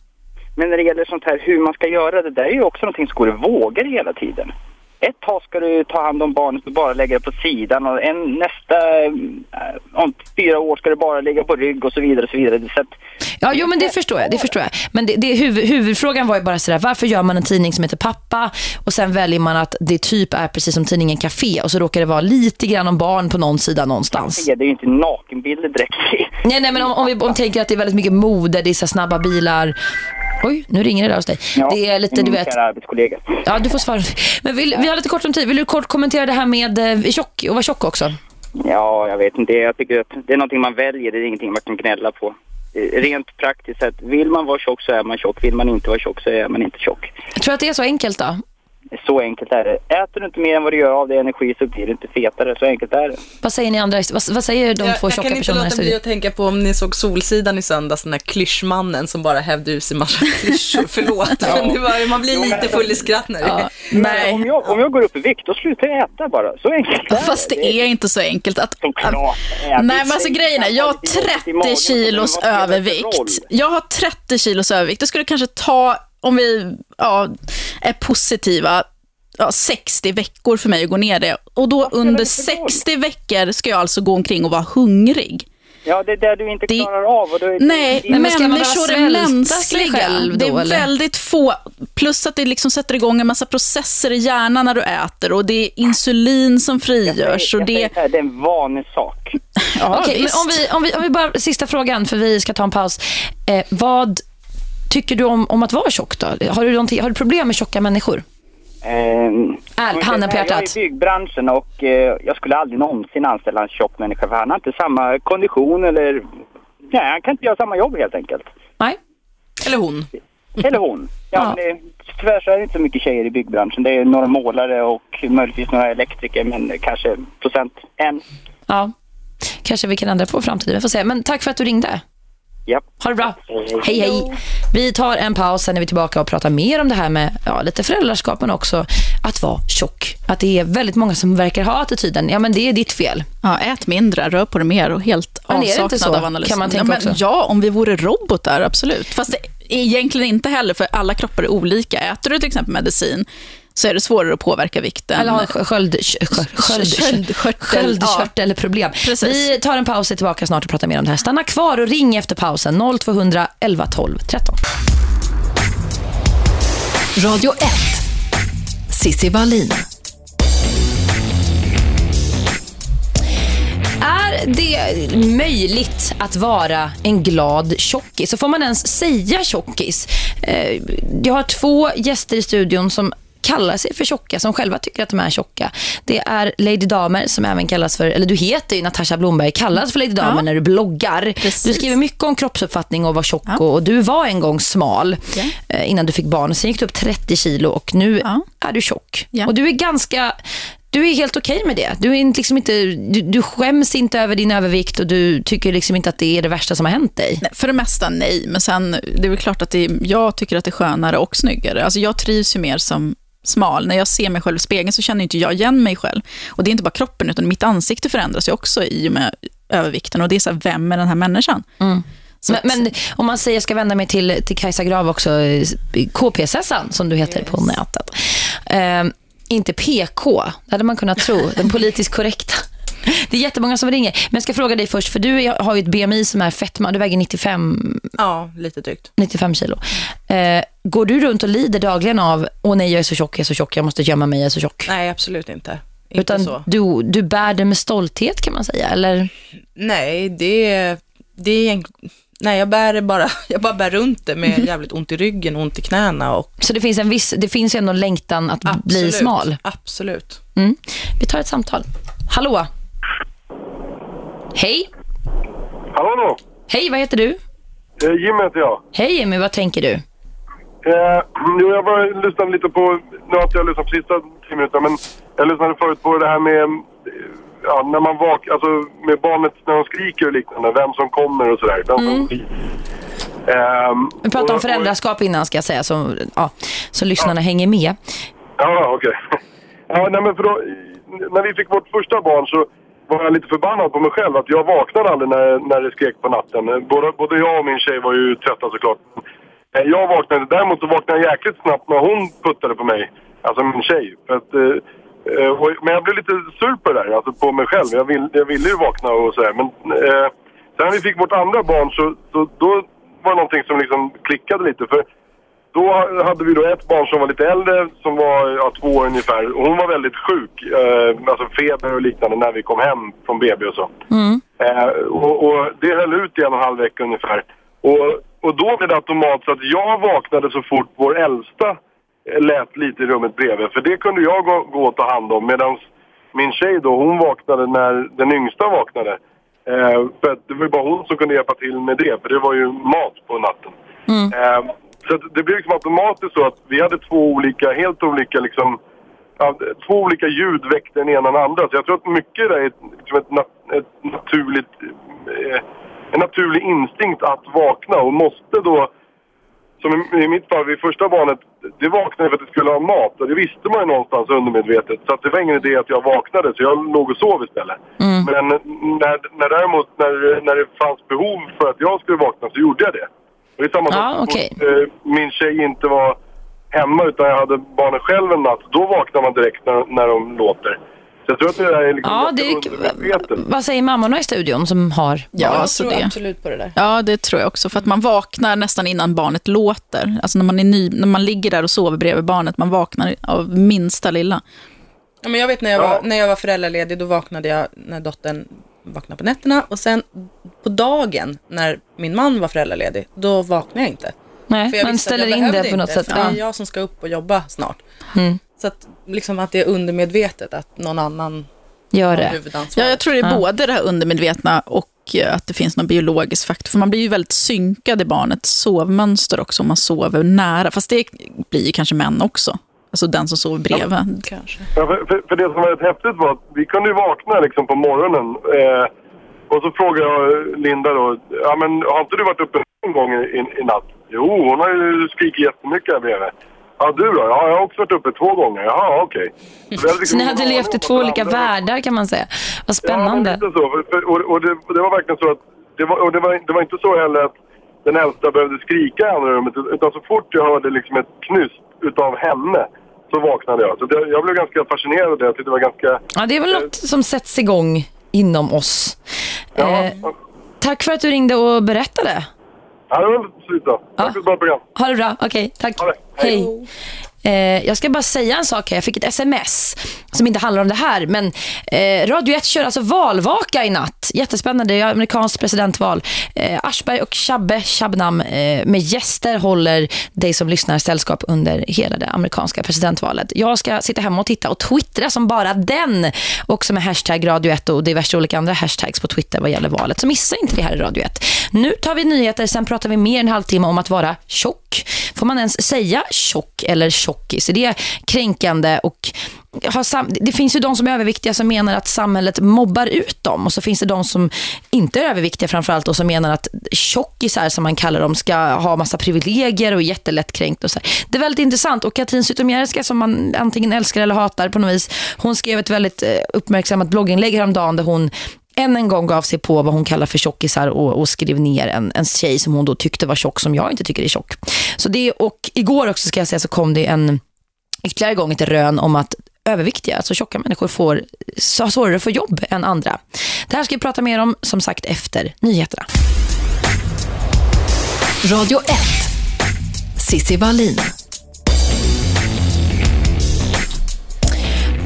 Men när det gäller sånt här hur man ska göra, det där är ju också någonting som går i vågor hela tiden. Ett tag ska du ta hand om barnet och bara lägga det på sidan och en, nästa, eh, om fyra år ska det bara ligga på rygg och så vidare och så vidare. Så att,
Ja, jo, men det förstår jag. Det förstår jag. Men det, det, huvud, huvudfrågan var ju bara sådär, varför gör man en tidning som heter Pappa och sen väljer man att det typ är precis som tidningen Café och så råkar det vara lite grann om barn på någon sida någonstans.
det är ju inte nakenbilder direkt.
Nej, nej, men om, om vi om tänker att det är väldigt mycket mode, det är så snabba bilar. Oj, nu ringer det där hos dig.
Ja,
det är lite, du vet.
arbetskollega.
Ja, du får svara. Men vill, vi har lite kort om tid. Vill du kort kommentera det här med eh, tjock och vara tjock också?
Ja, jag vet inte. Jag tycker att det är någonting man väljer, det är ingenting man kan gnälla på. Eh, Rent praktiskt sett, vill man vara tjock så är man tjock. Vill man inte vara tjock så är man inte tjock.
Jag tror att det är så enkelt då.
Så enkelt är det. Äter du inte mer än vad du gör av dig energi så blir du inte fetare. Så enkelt är det.
Vad säger ni andra? Vad, vad säger de
jag,
två
jag
tjocka
kan inte
personerna i
låta bli att tänka på om ni såg Solsidan i söndags, den där klyschmannen som bara hävde ur sig massa klyschor. Förlåt, men det var, man blir lite full i skratt när det
Ja,
Men
nej,
Om, jag, om jag går upp i vikt, då slutar jag äta bara. Så enkelt är
fast det är inte så enkelt att...
Såklart.
Nej, men alltså grejen är, jag har 30 kilos övervikt. Jag har 30 kilos övervikt. Det skulle kanske ta, om vi ja, är positiva, ja, 60 veckor för mig att gå ner det. Och då under
det för roll?
60 veckor ska jag alltså gå omkring och vara hungrig.
Ja, det är det du inte
Det-
klarar av. Och då är det-
Nej,
det-
Men-
människor är mänskliga.
själv
det är
eller?
väldigt få, plus att det liksom sätter igång en massa processer i hjärnan när du äter och det är insulin som frigörs. Och
jag
det,
säger så här, det är en vanesak.
ja,
Okej, om vi, om, vi, om vi bara, sista frågan, för vi ska ta en paus. Eh, vad tycker du om, om att vara tjock då? Har du, någonting- har du problem med tjocka människor?
Ehm,
Är, handen på
Jag är
hjärtat.
i byggbranschen och eh, jag skulle aldrig någonsin anställa en tjock människa för han har inte samma kondition eller... Nej, han kan inte göra samma jobb helt enkelt.
Nej.
Eller hon.
Eller hon. Ja,
Ja.
Men det, tyvärr så är det inte så mycket tjejer i byggbranschen. Det är några målare och möjligtvis några elektriker, men kanske procent en.
Ja. Kanske vi kan ändra på i framtiden, vi får se. Men tack för att du ringde.
Ja.
Ha det bra. Hej, hej. Vi tar en paus, sen är vi tillbaka och pratar mer om det här med ja, lite föräldraskap, men också att vara tjock. Att det är väldigt många som verkar ha attityden, ja men det är ditt fel.
Ja, ät mindre, rör på dig mer och helt
Men
avsaknad
så?
av analys.
Kan man tänka
ja, men,
också?
Ja, om vi vore robotar, absolut. Fast det, egentligen inte heller, för alla kroppar är olika. Äter du till exempel medicin så är det svårare att påverka vikten.
Eller har sköld, sköld, sköld,
Sköldkörtel,
sköldkörtelproblem.
Precis.
Vi tar en paus och är tillbaka snart och pratar mer om det här. Stanna kvar och ring efter pausen 0200 11 12 13.
Radio 1. Sissi Wallin.
Är det möjligt att vara en glad tjockis? Så får man ens säga tjockis? Eh, Jag har två gäster i studion som kallar sig för tjocka, som själva tycker att de är tjocka. Det är Lady Damer som även kallas för, eller du heter ju Natasha Blomberg, kallas för Lady Damer
Ja.
när du bloggar.
Precis.
Du skriver mycket om kroppsuppfattning och var tjock
Ja.
och, du var en gång smal
Ja.
eh, innan du fick barn. Sen gick du upp 30 kilo och nu är du tjock. Och du är ganska du är helt okej med det. Du, är liksom inte, du, du skäms inte över din övervikt och du tycker liksom inte att det är det värsta som har hänt dig.
Nej, För det mesta nej, men sen det är väl klart att det, jag tycker att det är skönare och snyggare. Alltså jag trivs ju mer som smal. När jag ser mig själv i spegeln så känner inte jag igen mig själv. Och det är inte bara kroppen, utan mitt ansikte förändras ju också i och med övervikten. Och det är så här, vem är den här människan? Så
Men, men om man säger, jag ska vända mig till, till Kajsa Grav också, eh, KP-sessan som du heter på nätet. Eh, inte PK, det hade man kunnat tro, den politiskt korrekta. Det är jättemånga som ringer. Men jag ska fråga dig först, för du har ju ett BMI som är fetma, du väger 95,
Ja, lite drygt.
95 kilo. Eh, går du runt och lider dagligen av, åh nej jag är så tjock, jag är så tjock, jag måste gömma mig, jag är så tjock?
Nej, absolut inte. Inte
Utan
så.
du, du bär det med stolthet kan man säga, eller?
Nej, det det är en, Nej, jag bär det bara, jag bara bär runt det med jävligt ont i ryggen och ont i knäna. Och
Så det finns, en viss, det finns ju ändå längtan att bli
absolut,
smal.
Absolut.
Mm. Vi tar ett samtal. Hallå? Hej?
Hallå, hallå.
Hej, vad heter du?
Eh, Jim heter jag.
Hej Jimmy, vad tänker du?
Eh, jo, jag bara lyssnade lite på, nu har inte jag lyssnat på sista tio minuterna, men jag lyssnade förut på det här med, eh, ja, när man vaknar, alltså med barnet när de skriker och liknande, vem som kommer och sådär. Vem som Ehm,
Vi pratade om föräldraskap innan ska jag säga, så, ja, så lyssnarna hänger med.
Ja, okej. Ja, nej, men för då, när vi fick vårt första barn så var jag lite förbannad på mig själv att jag vaknade aldrig när, när det skrek på natten. Både, både jag och min tjej var ju trötta såklart. Jag vaknade, däremot så vaknade jag jäkligt snabbt när hon puttade på mig. Alltså min tjej. För att, eh, eh, och, men jag blev lite sur på det där, alltså på mig själv. Jag, vill, jag ville ju vakna och sådär. Men eh, sen när vi fick vårt andra barn så, så då var det någonting som liksom klickade lite. För då hade vi då ett barn som var lite äldre, som var ja, två år ungefär. Och hon var väldigt sjuk, eh, alltså feber och liknande, när vi kom hem från BB och så. Eh, och, och det höll ut i en och en halv vecka ungefär. Och, och då blev det automat så att jag vaknade så fort vår äldsta lät lite i rummet bredvid. För det kunde jag gå, gå och ta hand om. Medan min tjej då, hon vaknade när den yngsta vaknade. Eh, för det var ju bara hon som kunde hjälpa till med det, för det var ju mat på natten. Eh, så det blev liksom automatiskt så att vi hade två olika, helt olika liksom, två olika ljud väckte den ena den andra. Så jag tror att mycket där är ett, liksom ett, nat- ett naturligt, eh, en naturlig instinkt att vakna och måste då som i, i mitt fall, vid första barnet, det vaknade för att det skulle ha mat. Och det visste man ju någonstans undermedvetet. Så att det var ingen idé att jag vaknade, så jag låg och sov istället. Men när, när däremot, när, när det fanns behov för att jag skulle vakna så gjorde jag det. Och det är samma sak
okej.
fort, eh, min tjej inte var hemma utan jag hade barnen själv en natt. Då vaknar man direkt när, när de låter. Så jag tror att det där är liksom
Ja, det,
undermedvetet.
vad säger mammorna i studion som har
Ja,
jag tror
det.
absolut på det där.
Ja, det tror jag också. För att man vaknar nästan innan barnet låter. Alltså när man, är ny, när man ligger där och sover bredvid barnet, man vaknar av minsta lilla.
Ja, men jag vet när jag, var, när jag var föräldraledig, då vaknade jag när dottern vaknade på nätterna. Och sen på dagen, när min man var föräldraledig, då vaknade jag inte.
Nej,
För jag
man
visste att
ställer
jag
in det på något
inte,
sätt.
för
Ja.
Det är jag som ska upp och jobba snart.
Mm.
Så att, liksom att det är undermedvetet att någon annan
Gör det.
Ja, jag tror det är
Ja.
både det här undermedvetna och att det finns någon biologisk faktor. För man blir ju väldigt synkad i barnets sovmönster också om man sover nära. Fast det blir ju kanske män också. Alltså den som sover bredvid.
Kanske.
Ja, för, för, för det som var rätt häftigt var att vi kunde ju vakna liksom på morgonen. Eh, och så frågade jag Linda då, ja men har inte du varit uppe en gång i, i, i natt? Jo, hon har ju skrikit jättemycket här bredvid. Ja, du då? Ja, jag har också varit uppe två gånger. Jaha, okej. Liksom
Så ni hade levt i två olika världar kan man säga. Vad
Ja,
spännande.
lite så. För, för, och och det, det var verkligen så att... Det var, och det, var, det var inte så heller att den äldsta behövde skrika i andra rummet. Utan så fort jag hörde liksom ett knyst utav henne så vaknade jag. Så det, jag blev ganska fascinerad av det. Jag tyckte det var ganska...
Ja, det är väl något som sätts igång inom oss.
Ja,
Eh, tack för att du ringde och berättade.
ja det var då. Tack för ett bra program.
Ha det bra. Okej, tack.
Ha det. Hej.
Hej. Eh, jag ska bara säga en sak här. Jag fick ett sms som inte handlar om det här. Men eh, Radio 1 kör alltså valvaka i natt. Jättespännande. Det är amerikanskt presidentval. Eh, Aschberg och Chabbe Chabnam eh, med gäster håller dig som lyssnar sällskap under hela det amerikanska presidentvalet. Jag ska sitta hemma och titta och twittra som bara den. Också med hashtag Radio 1 och diverse olika andra hashtags på Twitter vad gäller valet. Så missa inte det här i Radio 1. Nu tar vi nyheter, sen pratar vi mer än en halvtimme om att vara tjock. Får man ens säga tjock eller tjockis? Är det kränkande och har sam- det finns ju de som är överviktiga som menar att samhället mobbar ut dem och så finns det de som inte är överviktiga framförallt och som menar att tjockisar som man kallar dem ska ha massa privilegier och är jättelätt kränkt och så. här. Det är väldigt intressant och Katrin Zytomierska som man antingen älskar eller hatar på något vis, hon skrev ett väldigt eh, uppmärksammat blogginlägg häromdagen där hon än en gång gav sig på vad hon kallar för tjockisar och, och skrev ner en, en tjej som hon då tyckte var tjock som jag inte tycker är tjock. Så det, och igår också ska jag säga så kom det en ytterligare gång ett rön om att överviktiga, alltså tjocka människor får har svårare att få jobb än andra. Det här ska vi prata mer om som sagt efter nyheterna.
Radio 1. Sissi Wallin.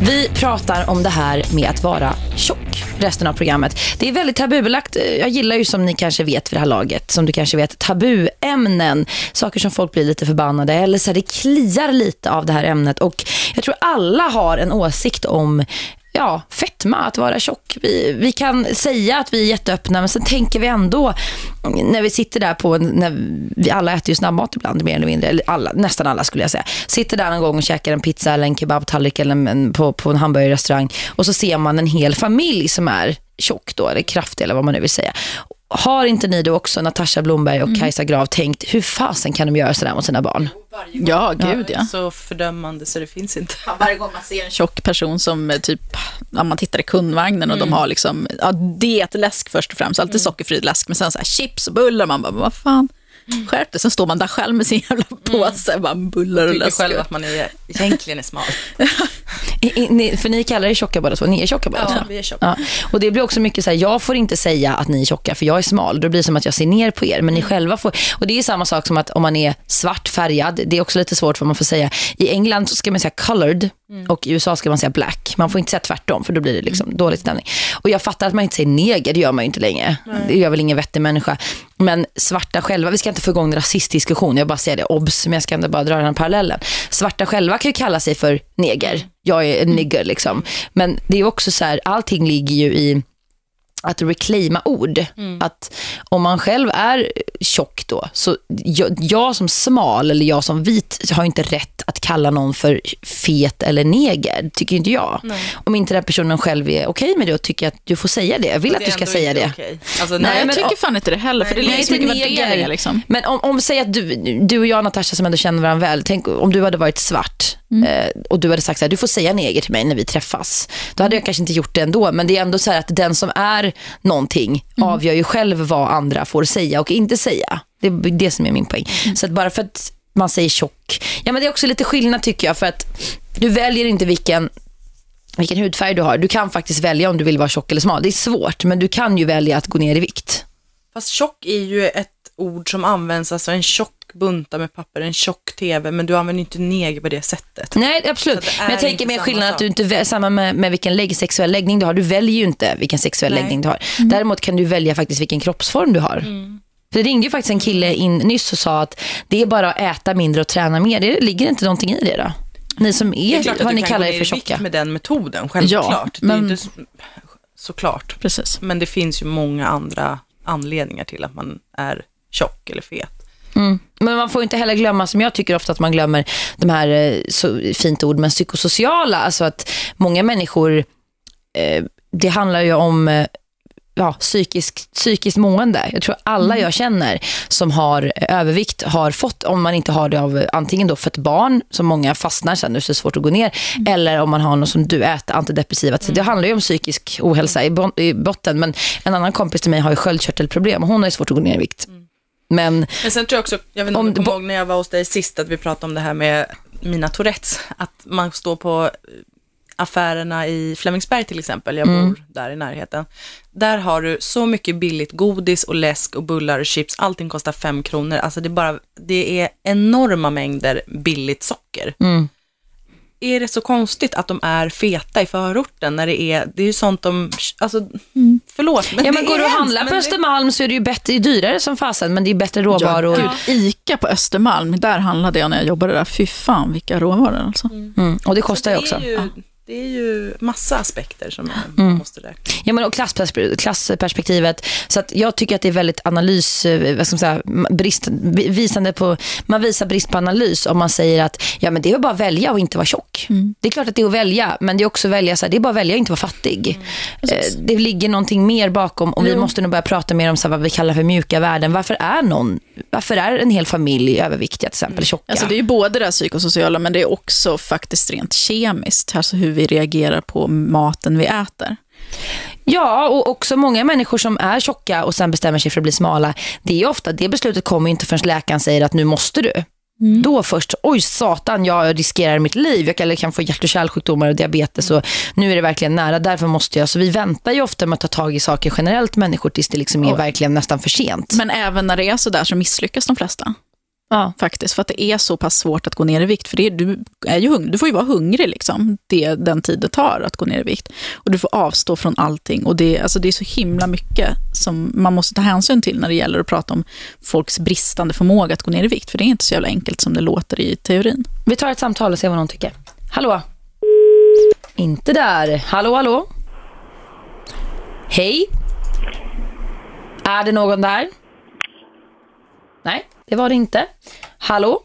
Vi pratar om det här med att vara tjock resten av programmet. Det är väldigt tabubelagt. Jag gillar ju som ni kanske vet vid det här laget, som du kanske vet, tabuämnen. Saker som folk blir lite förbannade eller så här, det kliar lite av det här ämnet. Och jag tror alla har en åsikt om ja, fetma, att vara tjock. Vi, vi kan säga att vi är jätteöppna, men sen tänker vi ändå när vi sitter där på, när vi alla äter ju snabbmat ibland mer eller mindre, eller alla, nästan alla skulle jag säga. Sitter där någon gång och käkar en pizza eller en kebabtallrik eller en, på, på en hamburgerrestaurang och så ser man en hel familj som är tjock då, eller kraftig eller vad man nu vill säga. Har inte ni då också, Natasha Blomberg och Kajsa Grav, tänkt hur fasen kan de göra sådär mot sina barn?
Ja, gud ja.
Så fördömande så det finns inte.
Ja, varje gång man ser en tjock person som eh, typ, ja, man tittar i kundvagnen och de har liksom, ja, dietläsk först och främst, alltid sockerfri läsk, men sen så här chips och bullar, man bara, vad fan, skärp dig. Sen står man där själv med sin jävla påse, bara bullar och läsk.
själv att man är, egentligen är smal.
Ni, för ni kallar er tjocka båda två, ni är tjocka båda
Ja,
två.
vi är tjocka.
Ja. Och det blir också mycket så här, jag får inte säga att ni är tjocka för jag är smal. Då blir det som att jag ser ner på er, men ni själva får. Och det är samma sak som att om man är svart färgad, det är också lite svårt vad man får säga. I England så ska man säga colored och i USA ska man säga black. Man får inte säga tvärtom för då blir det liksom dålig stämning. Och jag fattar att man inte säger neger, det gör man ju inte längre. Det gör väl ingen vettig människa. Men svarta själva, vi ska inte få igång en rasistdiskussion, jag bara säger det, obs, men jag ska inte bara dra den här parallellen. Svarta själva kan ju kalla sig för neger. Jag är en nigger liksom. Men det är också så här, allting ligger ju i att reclaima ord. Att om man själv är tjock då, så jag, jag som smal eller jag som vit har inte rätt att kalla någon för fet eller neger, tycker inte jag. Om inte den personen själv är okej med det och tycker att du får säga det. Jag vill att du ska säga det.
Alltså,
Nej,
Nej, jag
men-
tycker fan inte det heller, för det
Nej,
ligger så
inte
mycket värderingar liksom.
Men om, om säg att du, du och jag, Natasha, som ändå känner varandra väl, tänk om du hade varit svart eh, och du hade sagt så här, du får säga neger till mig när vi träffas. Då hade jag kanske inte gjort det ändå, men det är ändå så här att den som är någonting avgör ju själv vad andra får säga och inte säga. Det är det som är min poäng. Så att bara för att man säger tjock, ja men det är också lite skillnad tycker jag, för att du väljer inte vilken vilken hudfärg du har. Du kan faktiskt välja om du vill vara tjock eller smal. Det är svårt, men du kan ju välja att gå ner i vikt.
Fast tjock är ju ett ord som används, alltså en tjock bunta med papper, en tjock tv, men du använder inte neger på det sättet.
Nej, absolut.
Det är
Men jag tänker mer
samma
skillnad att du inte samma med, med vilken lägg, sexuell läggning du har. Du väljer ju inte vilken sexuell
Nej.
läggning du har. Däremot kan du välja faktiskt vilken kroppsform du har.
Mm.
För det ringde ju faktiskt en kille in nyss och sa att det är bara att äta mindre och träna mer. Det ligger inte någonting i det då? Ni som
Det
är,
är klart att
vad ni kallar er för tjocka.
med den metoden, självklart.
Ja,
Det är
men-
inte såklart.
Precis.
Men det finns ju många andra anledningar till att man är tjock eller fet.
Mm. Men man får inte heller glömma, som jag tycker ofta att man glömmer, de här, eh, så fint ord, men psykosociala. Alltså att många människor, eh, det handlar ju om eh, ja, psykisk, psykiskt mående. Jag tror alla jag känner som har övervikt har fått, om man inte har det av antingen då för ett barn, som många fastnar sen, nu är det svårt att gå ner, eller om man har något som du äter, antidepressiva. Så det handlar ju om psykisk ohälsa i, botten. Men en annan kompis till mig har ju sköldkörtelproblem och hon har ju svårt att gå ner i vikt. Men
Men sen tror jag också, jag vet inte om, du kommer ihåg när jag var hos dig sist att vi pratade om det här med mina Tourettes. Att man står på eh, affärerna i Flemingsberg till exempel, jag
Mm.
bor där i närheten. Där har du så mycket billigt godis och läsk och bullar och chips, allting kostar fem kronor. Alltså det är bara, det är enorma mängder billigt socker.
Mm.
Är det så konstigt att de är feta i förorten när det är, det är ju sånt de, alltså, förlåt men
Ja,
det
men går du och handlar på
det-
Östermalm så är det ju bättre, det är dyrare som fasen, men det är bättre råvaror.
Ja, gud, Ica på Östermalm, där handlade jag när jag jobbade där. Fy fan vilka råvaror alltså.
Mm. Och det kostar ju
det
också.
ju, det är ju massa aspekter som
Mm.
man måste räkna
Ja, men och klassperspe- klassperspektivet. Så att jag tycker att det är väldigt analys, eh, vad ska man säga, brist, vi- visande på, man visar brist på analys om man säger att ja, men det är bara att välja och inte vara tjock. Det är klart att det är att välja, men det är också att välja, så här, det är bara att välja och inte vara fattig. Eh, det ligger någonting mer bakom och vi måste nog börja prata mer om så här, vad vi kallar för mjuka värden. Varför är någon, varför är en hel familj överviktiga till exempel, tjocka?
Alltså det är ju både det här psykosociala, men det är också faktiskt rent kemiskt, alltså hur vi reagerar på maten vi äter.
Ja, och också många människor som är tjocka och sen bestämmer sig för att bli smala. Det är ofta, det beslutet kommer inte förrän läkaren säger att nu måste du. Då först, oj satan, jag riskerar mitt liv. Jag kan, få hjärt- och kärlsjukdomar och diabetes och nu är det verkligen nära, därför måste jag. Så vi väntar ju ofta med att ta tag i saker generellt människor tills det liksom är
Oj.
verkligen nästan för sent.
Men även när det är så där så misslyckas de flesta.
Ja.
Faktiskt, för att det är så pass svårt att gå ner i vikt. För det är, du, är ju hung, du får ju vara hungrig liksom, det, den tid det tar att gå ner i vikt. Och du får avstå från allting. Och det, alltså det är så himla mycket som man måste ta hänsyn till när det gäller att prata om folks bristande förmåga att gå ner i vikt. För det är inte så jävla enkelt som det låter i teorin.
Vi tar ett samtal och ser vad någon tycker. Hallå? Inte där. Hallå, hallå? Hej? Är det någon där? Nej, det var det inte. Hallå?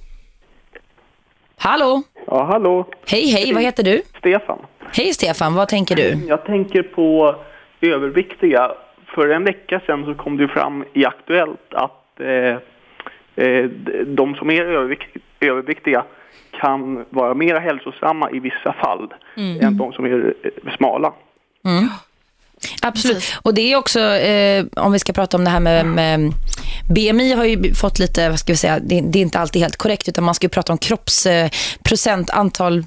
Hallå?
Ja, hallå.
Hej, hej, vad heter du?
Stefan.
Hej Stefan, vad tänker du?
Jag tänker på överviktiga. För en vecka sedan så kom det fram i Aktuellt att eh, eh, de som är övervikt, överviktiga kan vara mer hälsosamma i vissa fall än de som är eh, smala.
Absolut. Och det är också, eh, om vi ska prata om det här med, med BMI har ju fått lite, vad ska vi säga, det, det är inte alltid helt korrekt utan man ska ju prata om kropps, eh, antal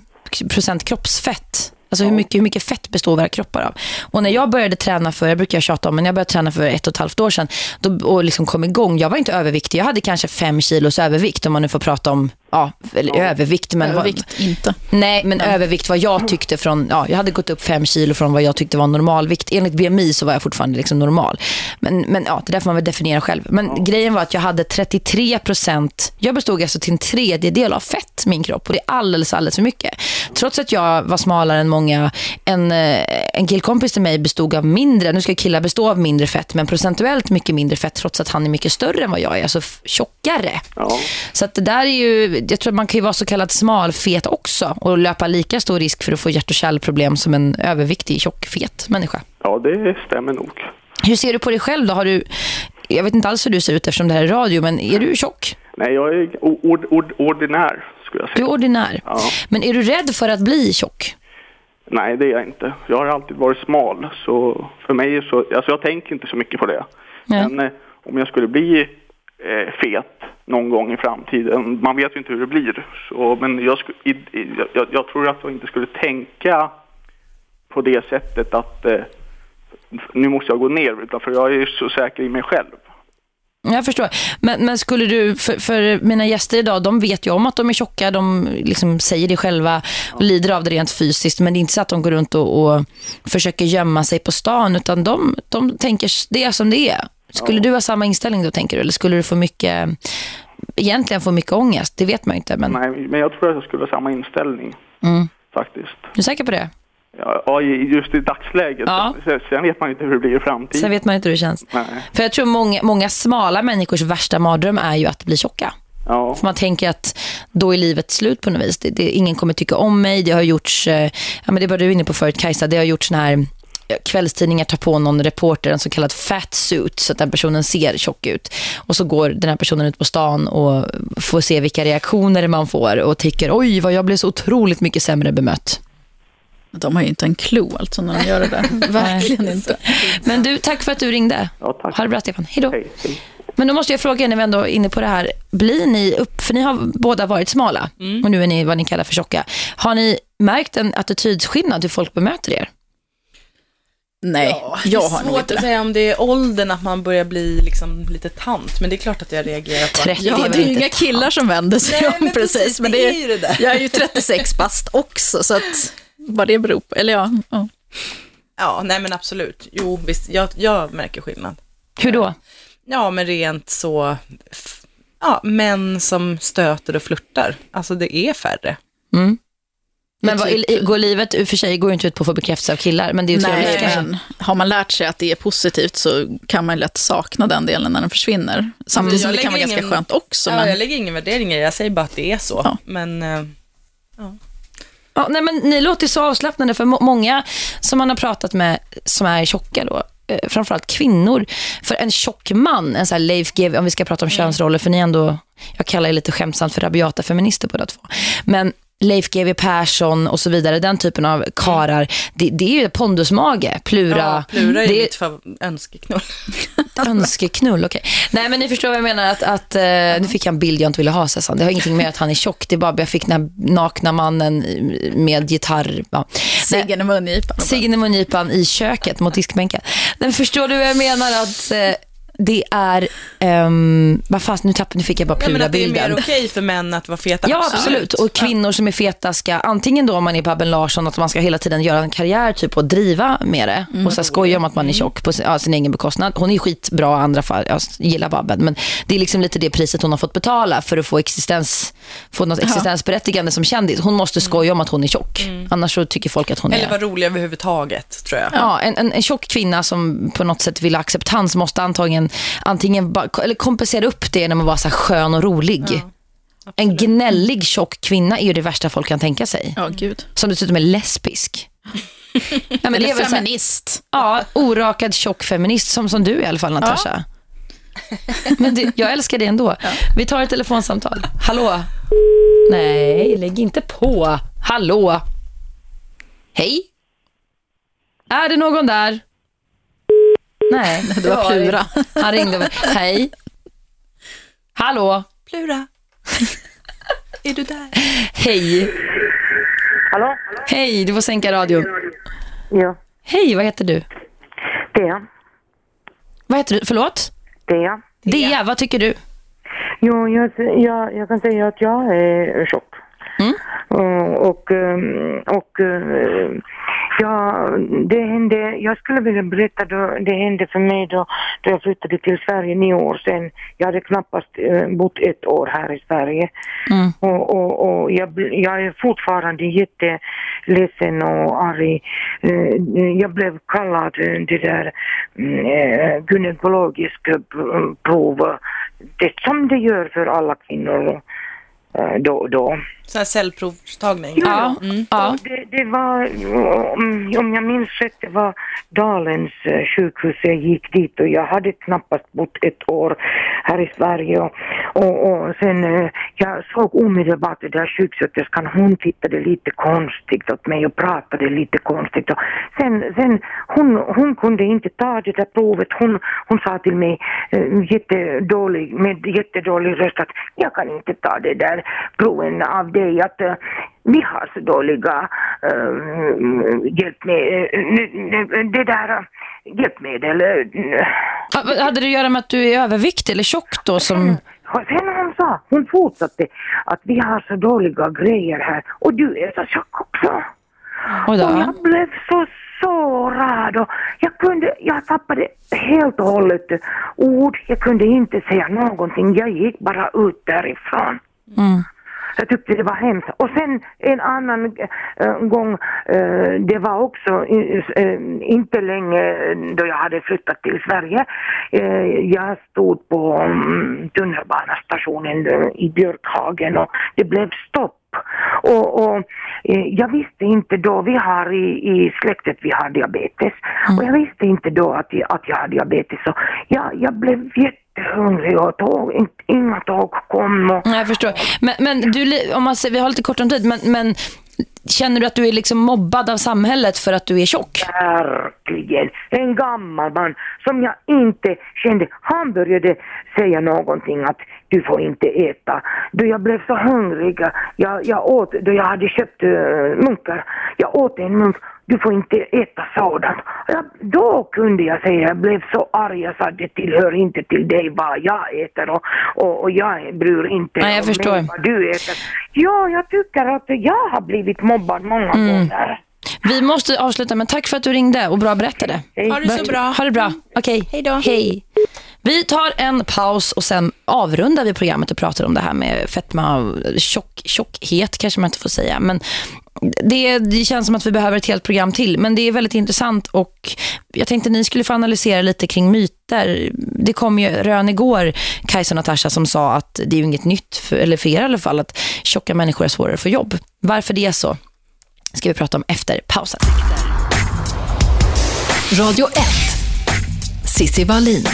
procent kroppsfett. Alltså hur mycket, hur mycket fett består våra kroppar av. Och när jag började träna för, jag brukar tjata om, men jag började träna för ett och ett halvt år sedan då, och liksom kom igång. Jag var inte överviktig, jag hade kanske fem kilos övervikt om man nu får prata om, ja, eller övervikt. Men vad-
Övervikt, inte.
Nej, men övervikt vad jag tyckte från, ja, jag hade gått upp fem kilo från vad jag tyckte var normalvikt. Enligt BMI så var jag fortfarande liksom normal. Men, men ja, det där får man väl definiera själv. Men grejen var att jag hade 33 procent, jag bestod alltså till en tredjedel av fett, min kropp. Och det är alldeles, alldeles för mycket. Trots att jag var smalare än många, en, eh, en killkompis till mig bestod av mindre, nu ska killar bestå av mindre fett, men procentuellt mycket mindre fett, trots att han är mycket större än vad jag är, alltså tjockare.
Ja.
Så att det där är ju, jag tror att man kan ju vara så kallad smalfet också och löpa lika stor risk för att få hjärt- och kärlproblem som en överviktig, tjockfet människa.
ja, det stämmer nog.
Hur ser du på dig själv då? Har du, jag vet inte alls hur du ser ut eftersom det här är radio, men är du tjock?
Nej, jag är ord, ord, ordinär skulle jag
Du är
säga.
ordinär.
Ja.
Men är du rädd för att bli tjock?
Nej, det är jag inte. Jag har alltid varit smal, så för mig är så... Alltså jag tänker inte så mycket på det.
Nej.
Men eh, om jag skulle bli eh, fet någon gång i framtiden, man vet ju inte hur det blir. Så, men jag, sku, i, i, jag, jag tror att jag inte skulle tänka på det sättet att eh, nu måste jag gå ner, utan för jag är så säker i mig själv.
Jag förstår. Men, men skulle du, för, för mina gäster idag, de vet ju om att de är tjocka, de liksom säger det själva och lider av det rent fysiskt, men det är inte så att de går runt och, och försöker gömma sig på stan, utan de, de tänker det som det är. Skulle du ha samma inställning då, tänker du? Eller skulle du få mycket, egentligen få mycket ångest? Det vet man ju inte, men
Nej, men jag tror att jag skulle ha samma inställning,
Mm.
faktiskt.
du är säker på det?
Ja, ja, just i dagsläget.
Ja.
Sen, vet man inte hur det blir i framtiden.
Sen vet man inte hur det känns.
Nej.
För jag tror många, många smala människors värsta mardröm är ju att bli tjocka.
Ja.
För man tänker att då är livet slut på något vis. Det, det, ingen kommer tycka om mig. Det har gjorts, eh, ja men det var du inne på förut Kajsa, det har gjorts såna här kvällstidningar tar på någon reporter en så kallad fat suit så att den personen ser tjock ut. Och så går den här personen ut på stan och får se vilka reaktioner man får och tycker oj vad jag blev så otroligt mycket sämre bemött.
De har ju inte en clue alltså när de gör det där. Verkligen inte.
Men du, tack för att du ringde.
Ja, tack.
Ha det bra Stefan. Hej då.
Hej.
Men då måste jag fråga er när vi ändå är inne på det här. Blir ni upp, för ni har båda varit smala och nu är ni vad ni kallar för tjocka. Har ni märkt en attitydsskillnad hur folk bemöter er?
Nej,
det
jag har nog
svårt
inte
att
det.
säga om det är åldern att man börjar bli liksom lite tant, men det är klart att jag reagerar på
30
Ja, det är ju inga killar som vänder sig
Nej,
om
men
precis.
precis,
men
det
det
är ju det där.
Jag är ju 36 bast också, så att vad det beror på. Eller ja, ja.
Ja, nej men absolut. Jo, visst, jag, jag märker skillnad.
Hur då?
Ja, men rent så, ja, män som stöter och flörtar. Alltså det är färre.
Mm. Men vad,
typ-
går livet, i och för sig går ju inte ut på att få bekräftelse av killar, men det är ju
Nej, men har man lärt sig att det är positivt så kan man lätt sakna den delen när den försvinner. Samtidigt som
Jag
det kan vara
lägger
ganska
ingen-
skönt också.
Ja,
men...
jag lägger ingen värdering i det, jag säger bara att det är så.
Ja.
Men eh,
Ja, nej, men ni låter så avslappnade för må- många som man har pratat med som är tjocka då, eh, framförallt kvinnor. För en tjock man, en sån här Leif GW, om vi ska prata om könsroller, för ni ändå, jag kallar er lite skämtsamt för rabiata feminister båda två. Men Leif GW Persson och så vidare, den typen av karar, det, det är ju pondusmage, plura.
ja, Plura är
det
mitt önskeknull.
Önskeknull, okej. Nej, men ni förstår vad jag menar. Att, att, eh, nu fick jag en bild jag inte ville ha, Sessan. Det har ingenting med att han är tjock. Det är bara jag fick den här nakna mannen med gitarr. Ja. Nej,
Ciggen i mungipan.
Ciggen i mungipan i köket mot diskbänken. Men förstår du vad jag menar? Att eh, det är... Um, vad fast, nu, tapp, nu fick jag bara
Ja, men att det är mer okej för män att vara feta.
Ja, absolut. Och kvinnor som är feta ska, antingen då om man är Babben Larsson, att man ska hela tiden göra en karriär typ och driva med det. Och så skoja om att man är tjock på sin, ja, sin egen bekostnad. Hon är skitbra i andra fall, jag gillar Babben. Men det är liksom lite det priset hon har fått betala för att få, existens, få något existensberättigande som kändis. Hon måste skoja om att hon är tjock. Annars så tycker folk att hon
Eller
är...
vara rolig överhuvudtaget, tror jag.
Ja, en, en, en tjock kvinna som på något sätt vill ha acceptans måste antagligen antingen eller kompensera upp det genom att vara så skön och rolig. en gnällig tjock kvinna är ju det värsta folk kan tänka sig.
Ja, gud.
Som dessutom är lesbisk. ja, men det
Eller
är väl så här,
feminist.
ja, orakad tjock feminist som, som du i alla fall Natasha. Men det, jag älskar det ändå. Vi tar ett telefonsamtal. Hallå? Nej, lägg inte på. Hallå? Hej? Är det någon där? Nej,
Det var Plura.
Han ringde. mig. Hej? Hallå?
Plura. är du där?
Hej?
Hallå?
Hej, du får sänka radion.
Ja,
Hej, vad heter du?
det.
Vad heter du? Förlåt?
Det.
Dea, vad tycker du?
Jo, jag, jag, jag kan säga att jag är tjock.
Mm.
Och, och, och eh, ja, det hände, jag skulle vilja berätta då, det hände för mig då, då jag flyttade till Sverige nio år sedan. Jag hade knappast eh, bott ett år här i Sverige.
Mm.
Och, och, och jag, jag är fortfarande jätteledsen och arg. Eh, Jag blev kallad eh, det där mm, eh, gynekologiska prov, det som det gör för alla kvinnor eh, då då.
Sån här cellprovstagning.
Ja, ja.
Och Det, det var, om, jag minns rätt, det var Dalens eh, sjukhus. Jag gick dit och jag hade knappast bott ett år här i Sverige. Och, och, och sen, eh, jag såg omedelbart det där sjuksköterskan, hon tittade lite konstigt åt mig och pratade lite konstigt. Och sen, sen hon, hon kunde inte ta det där provet. Hon, hon sa till mig eh, jättedålig, med jättedålig röst att jag kan inte ta det där proven av dig. Att, eh, vi har så dåliga hjälpmedel, det där eh, hjälpmedel. eh,
Ja, vad Hade det att göra med att du är överviktig eller tjock då? Som...
och Sen hon sa, hon fortsatte att vi har så dåliga grejer här och du är så tjock också. Och jag blev så sårad och jag kunde, jag tappade helt och hållet ord. Jag kunde inte säga någonting. Jag gick bara ut därifrån.
Mm.
Jag tyckte det var hemskt. Och sen en annan eh, gång, eh, det var också eh, inte länge då jag hade flyttat till Sverige. jag stod på mm, tunnelbanestationen i Björkhagen och det blev stopp. Och, och eh, jag visste inte då, vi har i, i släktet, vi har diabetes. Mm. Och jag visste inte då att, jag, att jag har diabetes. Så jag, jag blev jättehungrig och tåg, inga tåg kom. Och,
jag förstår. Men, men du, om man säger, vi har lite kort om tid, men, men Känner du att du är liksom mobbad av samhället för att du är tjock?
Verkligen. En gammal man som jag inte kände. Han började säga någonting att du får inte äta. Då jag blev så hungrig, jag, jag åt, då jag hade köpt uh, munkar, jag åt en munk du får inte äta sådant. Ja, då kunde jag säga, jag blev så arg, jag sa det tillhör inte till dig vad jag äter och, och, och jag bryr inte
Nej, jag
om
förstår.
vad du äter. Ja, jag tycker att jag har blivit mobbad många mm. gånger.
Vi måste avsluta, men tack för att du ringde och bra berättade.
Hej. Ha det så bra.
Ha det bra. Okej, okay.
hej då.
Hej. Vi tar en paus och sen avrundar vi programmet och pratar om det här med fetma tjock, tjockhet kanske man inte får säga. Men det, det, känns som att vi behöver ett helt program till. Men det är väldigt intressant och jag tänkte ni skulle få analysera lite kring myter. Det kom ju rön igår, Kajsa och Natasha, som sa att det är ju inget nytt, för, eller för er i alla fall, att tjocka människor är svårare att få jobb. Varför det är så ska vi prata om efter pausen.
Radio 1. Sissi Wallin.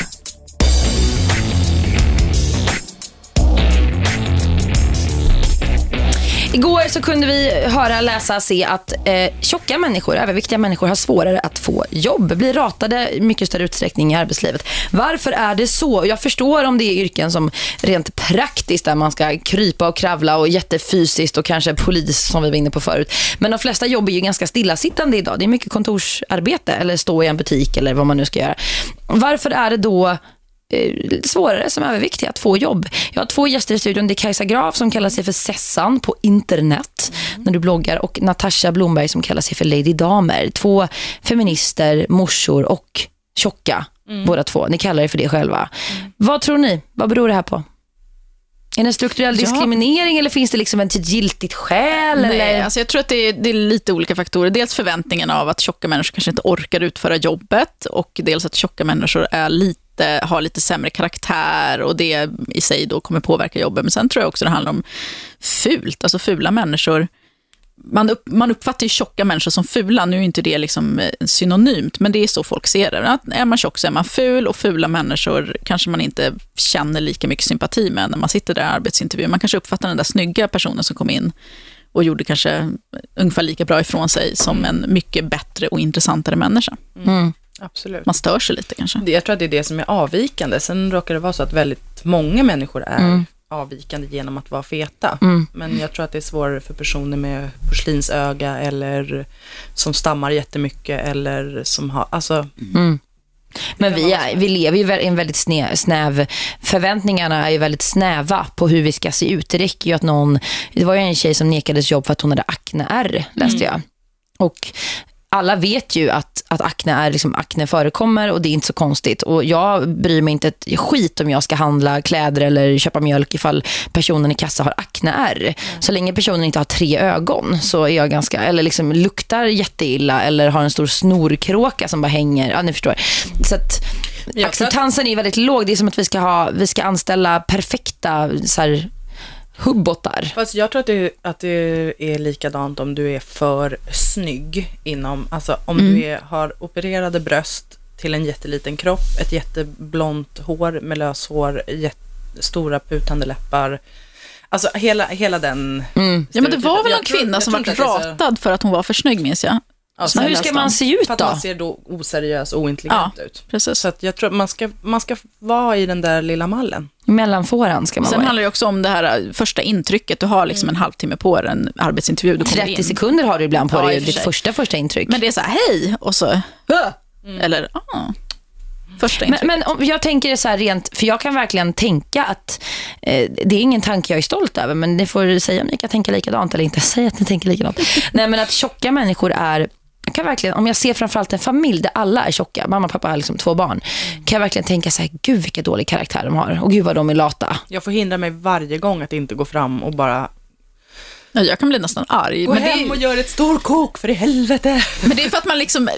Igår så kunde vi höra, läsa, se att eh, tjocka människor, överviktiga människor har svårare att få jobb. Blir ratade i mycket större utsträckning i arbetslivet. Varför är det så? Jag förstår om det är yrken som rent praktiskt där man ska krypa och kravla och jättefysiskt och kanske polis som vi var inne på förut. Men de flesta jobb är ju ganska stillasittande idag. Det är mycket kontorsarbete eller stå i en butik eller vad man nu ska göra. Varför är det då svårare som överviktiga att få jobb. Jag har två gäster i studion. Det är Kajsa Graf som kallar sig för Sessan på internet när du bloggar och Natasha Blomberg som kallar sig för Lady Damer. Två feminister, morsor och tjocka mm. båda två. Ni kallar er för det själva. Mm. Vad tror ni? Vad beror det här på? Är det en strukturell ja. diskriminering eller finns det liksom ett giltigt skäl?
Nej,
eller?
Alltså jag tror att det är, det är, lite olika faktorer. Dels förväntningen av att tjocka människor kanske inte orkar utföra jobbet och dels att tjocka människor är lite lite, har lite sämre karaktär och det i sig då kommer påverka jobbet. Men sen tror jag också det handlar om fult, alltså fula människor. Man, upp, man uppfattar ju tjocka människor som fula, nu är inte det liksom eh, synonymt, men det är så folk ser det. Att är man tjock så är man ful och fula människor kanske man inte känner lika mycket sympati med när man sitter där i arbetsintervju. Man kanske uppfattar den där snygga personen som kom in och gjorde kanske ungefär lika bra ifrån sig som en mycket bättre och intressantare människa.
Mm.
Absolut.
Man stör sig lite kanske.
Jag tror att det är det som är avvikande. Sen råkar det vara så att väldigt många människor är mm. avvikande genom att vara feta.
Mm.
Men jag tror att det är svårare för personer med porslinsöga eller som stammar jättemycket eller som har, alltså
mm. Men vi, är, vi lever ju i en väldigt snäv, snäv, förväntningarna är ju väldigt snäva på hur vi ska se ut. Det räcker ju att någon, det var ju en tjej som nekades jobb för att hon hade akne-R, läste mm. jag. Och alla vet ju att, att akne, är liksom, akne förekommer och det är inte så konstigt. Och jag bryr mig inte ett skit om jag ska handla kläder eller köpa mjölk ifall personen i kassa har akne-ärr. Mm. Så länge personen inte har tre ögon så är jag ganska, eller liksom luktar jätteilla eller har en stor snorkråka som bara hänger. Ja, ni förstår. Så att acceptansen är väldigt låg. Det är som att vi ska, ha, vi ska anställa perfekta så här, hubbotar.
Fast jag tror att det, att det är likadant om du är för snygg inom, alltså om mm. du är, har opererade bröst till en jätteliten kropp, ett jätteblont hår med löshår, stora putande läppar. Alltså hela, hela den...
Mm. Ja men det var väl en kvinna som var ratad för att hon var för snygg minns jag.
Alltså, hur ska man se ut då? För
att man ser då oseriös och ointelligent
ja,
ut.
Precis.
Så att jag tror att man ska, man ska vara i den där lilla mallen.
Mellanfåran ska man
Sen
vara
handlar det också om det här äh, första intrycket. Du har liksom en halvtimme på dig, en arbetsintervju. Du
30 in. sekunder har du ibland på ja, dig, ditt första första intryck.
Men det är så här, hej, och så, mm. eller, ah. Första
men, men om jag tänker så här rent, för jag kan verkligen tänka att eh, det är ingen tanke jag är stolt över, men ni får säga om ni kan tänka likadant eller inte. Säg att ni tänker likadant. Nej, men att tjocka människor är kan verkligen, om jag ser framförallt en familj där alla är tjocka, mamma och pappa har liksom två barn, kan jag verkligen tänka så här, gud vilka dålig karaktär de har och gud vad de är lata.
Jag får hindra mig varje gång att inte gå fram och bara
Ja, jag kan bli nästan arg.
Gå
men det är-
hem och gör ett storkok för i helvete.
Men det är för att man liksom,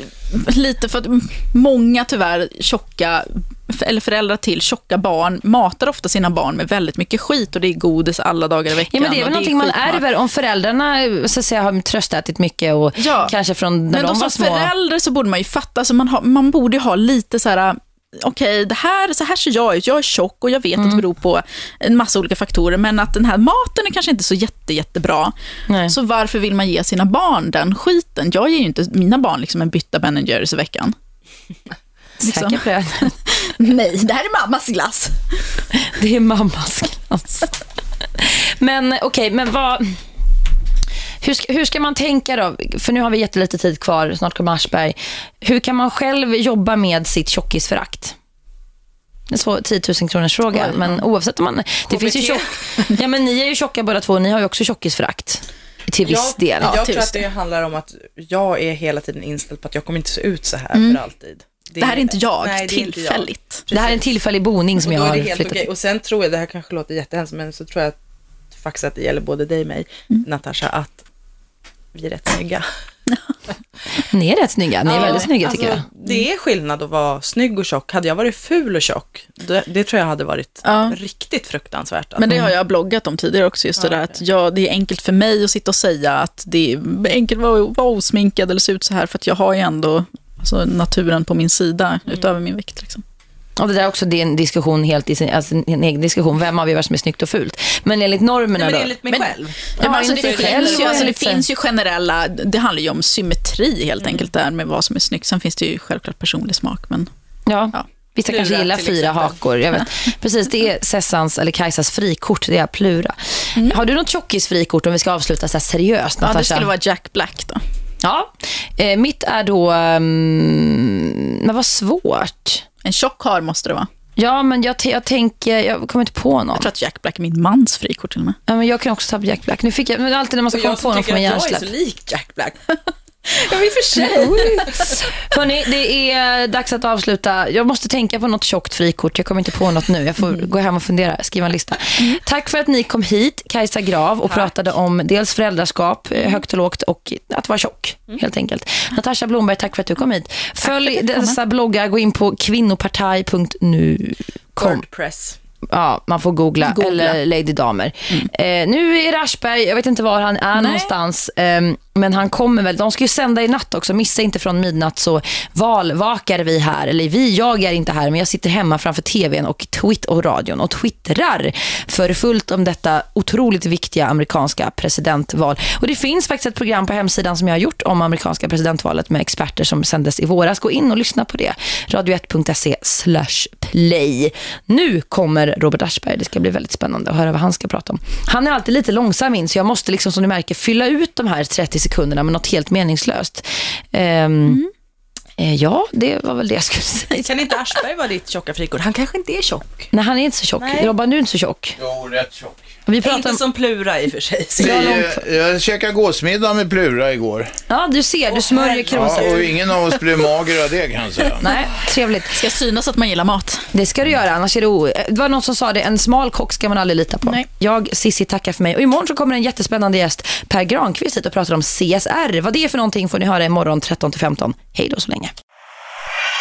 lite för att många tyvärr tjocka, eller föräldrar till tjocka barn matar ofta sina barn med väldigt mycket skit och det är godis alla dagar i veckan.
Ja, men det är väl någonting man
skitmat.
ärver om föräldrarna så att säga, har tröstätit mycket och
Ja.
kanske från när
Men
de
då
var
som
små.
förälder så borde man ju fatta, så man, har, man borde ju ha lite så här, okej, det här, så här ser jag ut, jag är tjock och jag vet
Mm.
att det beror på en massa olika faktorer, men att den här maten är kanske inte så jätte, jättebra.
Nej.
Så varför vill man ge sina barn den skiten? Jag ger ju inte mina barn liksom en bytta Ben Jerrys i veckan. liksom.
Säker på det?
Nej, det här är mammas glass.
Det är mammas glass. Men okej, men vad... Hur ska, hur ska man tänka då? För nu har vi jättelite tid kvar, snart kommer Aschberg. Hur kan man själv jobba med sitt tjockisförakt? En svår 10 000 kronors fråga,
Oj,
men oavsett om man... Det finns ju tjock, ja, men ni är ju tjocka båda två, och ni har ju också tjockisförakt. Till viss del.
Jag
till
tror att det handlar om att jag är hela tiden inställd på att jag kommer inte se ut så här
Mm.
för alltid.
Det här är inte jag,
Nej, det är inte jag.
tillfälligt.
Det här är en tillfällig boning som jag har
det
flyttat
okej. Och sen tror jag, det här kanske låter jättehemskt, men så tror jag att, faktiskt att det gäller både dig och mig,
Mm.
Natasha, att vi är rätt snygga.
Ni är rätt snygga. Ni är väldigt snygga tycker jag.
alltså, Det är skillnad att vara snygg och tjock. Hade jag varit ful och tjock, det, det tror jag hade varit
Ja.
riktigt fruktansvärt. Att,
Men det har jag bloggat om tidigare också, just det där att jag, det är enkelt för mig att sitta och säga att det är enkelt att vara, vara osminkad eller se ut så här, för att jag har ju ändå alltså, naturen på min sida, utöver min vikt. Liksom.
Och det där är också det är en diskussion helt i sin, alltså en egen diskussion. Vem avgör vad som är snyggt och fult? Men enligt normerna
Nej, men
då?
enligt mig själv.
Ja, alltså, det,
själv
ju, alltså, det finns ju generella, det handlar ju om symmetri helt enkelt där med vad som är snyggt. Sen finns det ju självklart personlig smak, men
Ja.
Ja.
Vissa
Plura,
kanske gillar fyra
exempel.
hakor. Jag vet. Precis, det är Sessans eller Kajsas frikort. Det är Plura. Har du något tjockisfrikort om vi ska avsluta så här seriöst,
ja, det skulle vara Jack Black då.
Ja, eh, mitt är då... Um, men vad svårt.
En tjock har måste det vara.
Ja, men jag, jag tänker... Jag kommer inte på någon.
Jag tror att Jack Black är min mans frikort till och med.
Ja, men jag kan också ta Jack Black. Nu fick jag... Men alltid när man ska komma
jag
på någon får
tycker
man
att jag är
hjärnsläpp.
så lik Jack Black.
Ja, i och för sig.
Hörrni, det är dags att avsluta. Jag måste tänka på något tjockt frikort. Jag kommer inte på något nu. Jag får gå hem och fundera, skriva en lista. Tack för att ni kom hit, Kajsa Grav, och pratade om dels föräldraskap, eh, högt och lågt, och att vara tjock, helt enkelt. Natasha Blomberg, tack för att du kom hit. Följ dessa bloggar, gå in på kvinnopartaj.nu.
Wordpress.
Ja, man får googla,
Googla.
eller Lady Damer. Eh, nu är Raschberg, jag vet inte var han är någonstans, ehm, men han kommer väl. De ska ju sända i natt också, missa inte från midnatt så valvakar vi här. Eller vi, jag är inte här, men jag sitter hemma framför tvn och twitt och radion och twittrar för fullt om detta otroligt viktiga amerikanska presidentval. Och det finns faktiskt ett program på hemsidan som jag har gjort om amerikanska presidentvalet med experter som sändes i våras. Gå in och lyssna på det. radio1.se slash play. Nu kommer Robert Aschberg. Det ska bli väldigt spännande att höra vad han ska prata om. Han är alltid lite långsam in så jag måste liksom som du märker fylla ut de här 30 sekunderna med något helt meningslöst. Um, mm. Ja, det var väl det jag skulle säga.
Kan inte Aschberg vara ditt tjocka frikort? Han kanske inte är tjock.
Nej, han är inte så tjock.
Nej.
Robban, du är inte så tjock.
Jo, rätt tjock.
Vi pratar
Inte
om...
som Plura i och för sig.
Ja, långt-
eh, Jag käkade gåsmiddag med Plura igår.
Ja, du ser, du smörjer
Ja,
krosen.
och ingen av oss blev mager av det kan jag säga.
Nej, trevligt.
Ska synas att man gillar mat.
Det ska du göra, annars är det o... Det var någon som sa det, en smal kock ska man aldrig lita på.
Nej.
Jag, Sissi, tackar för mig. Och imorgon så kommer en jättespännande gäst, Per Granqvist hit och pratar om CSR. Vad det är för någonting får ni höra imorgon 13-15. Hej då så länge.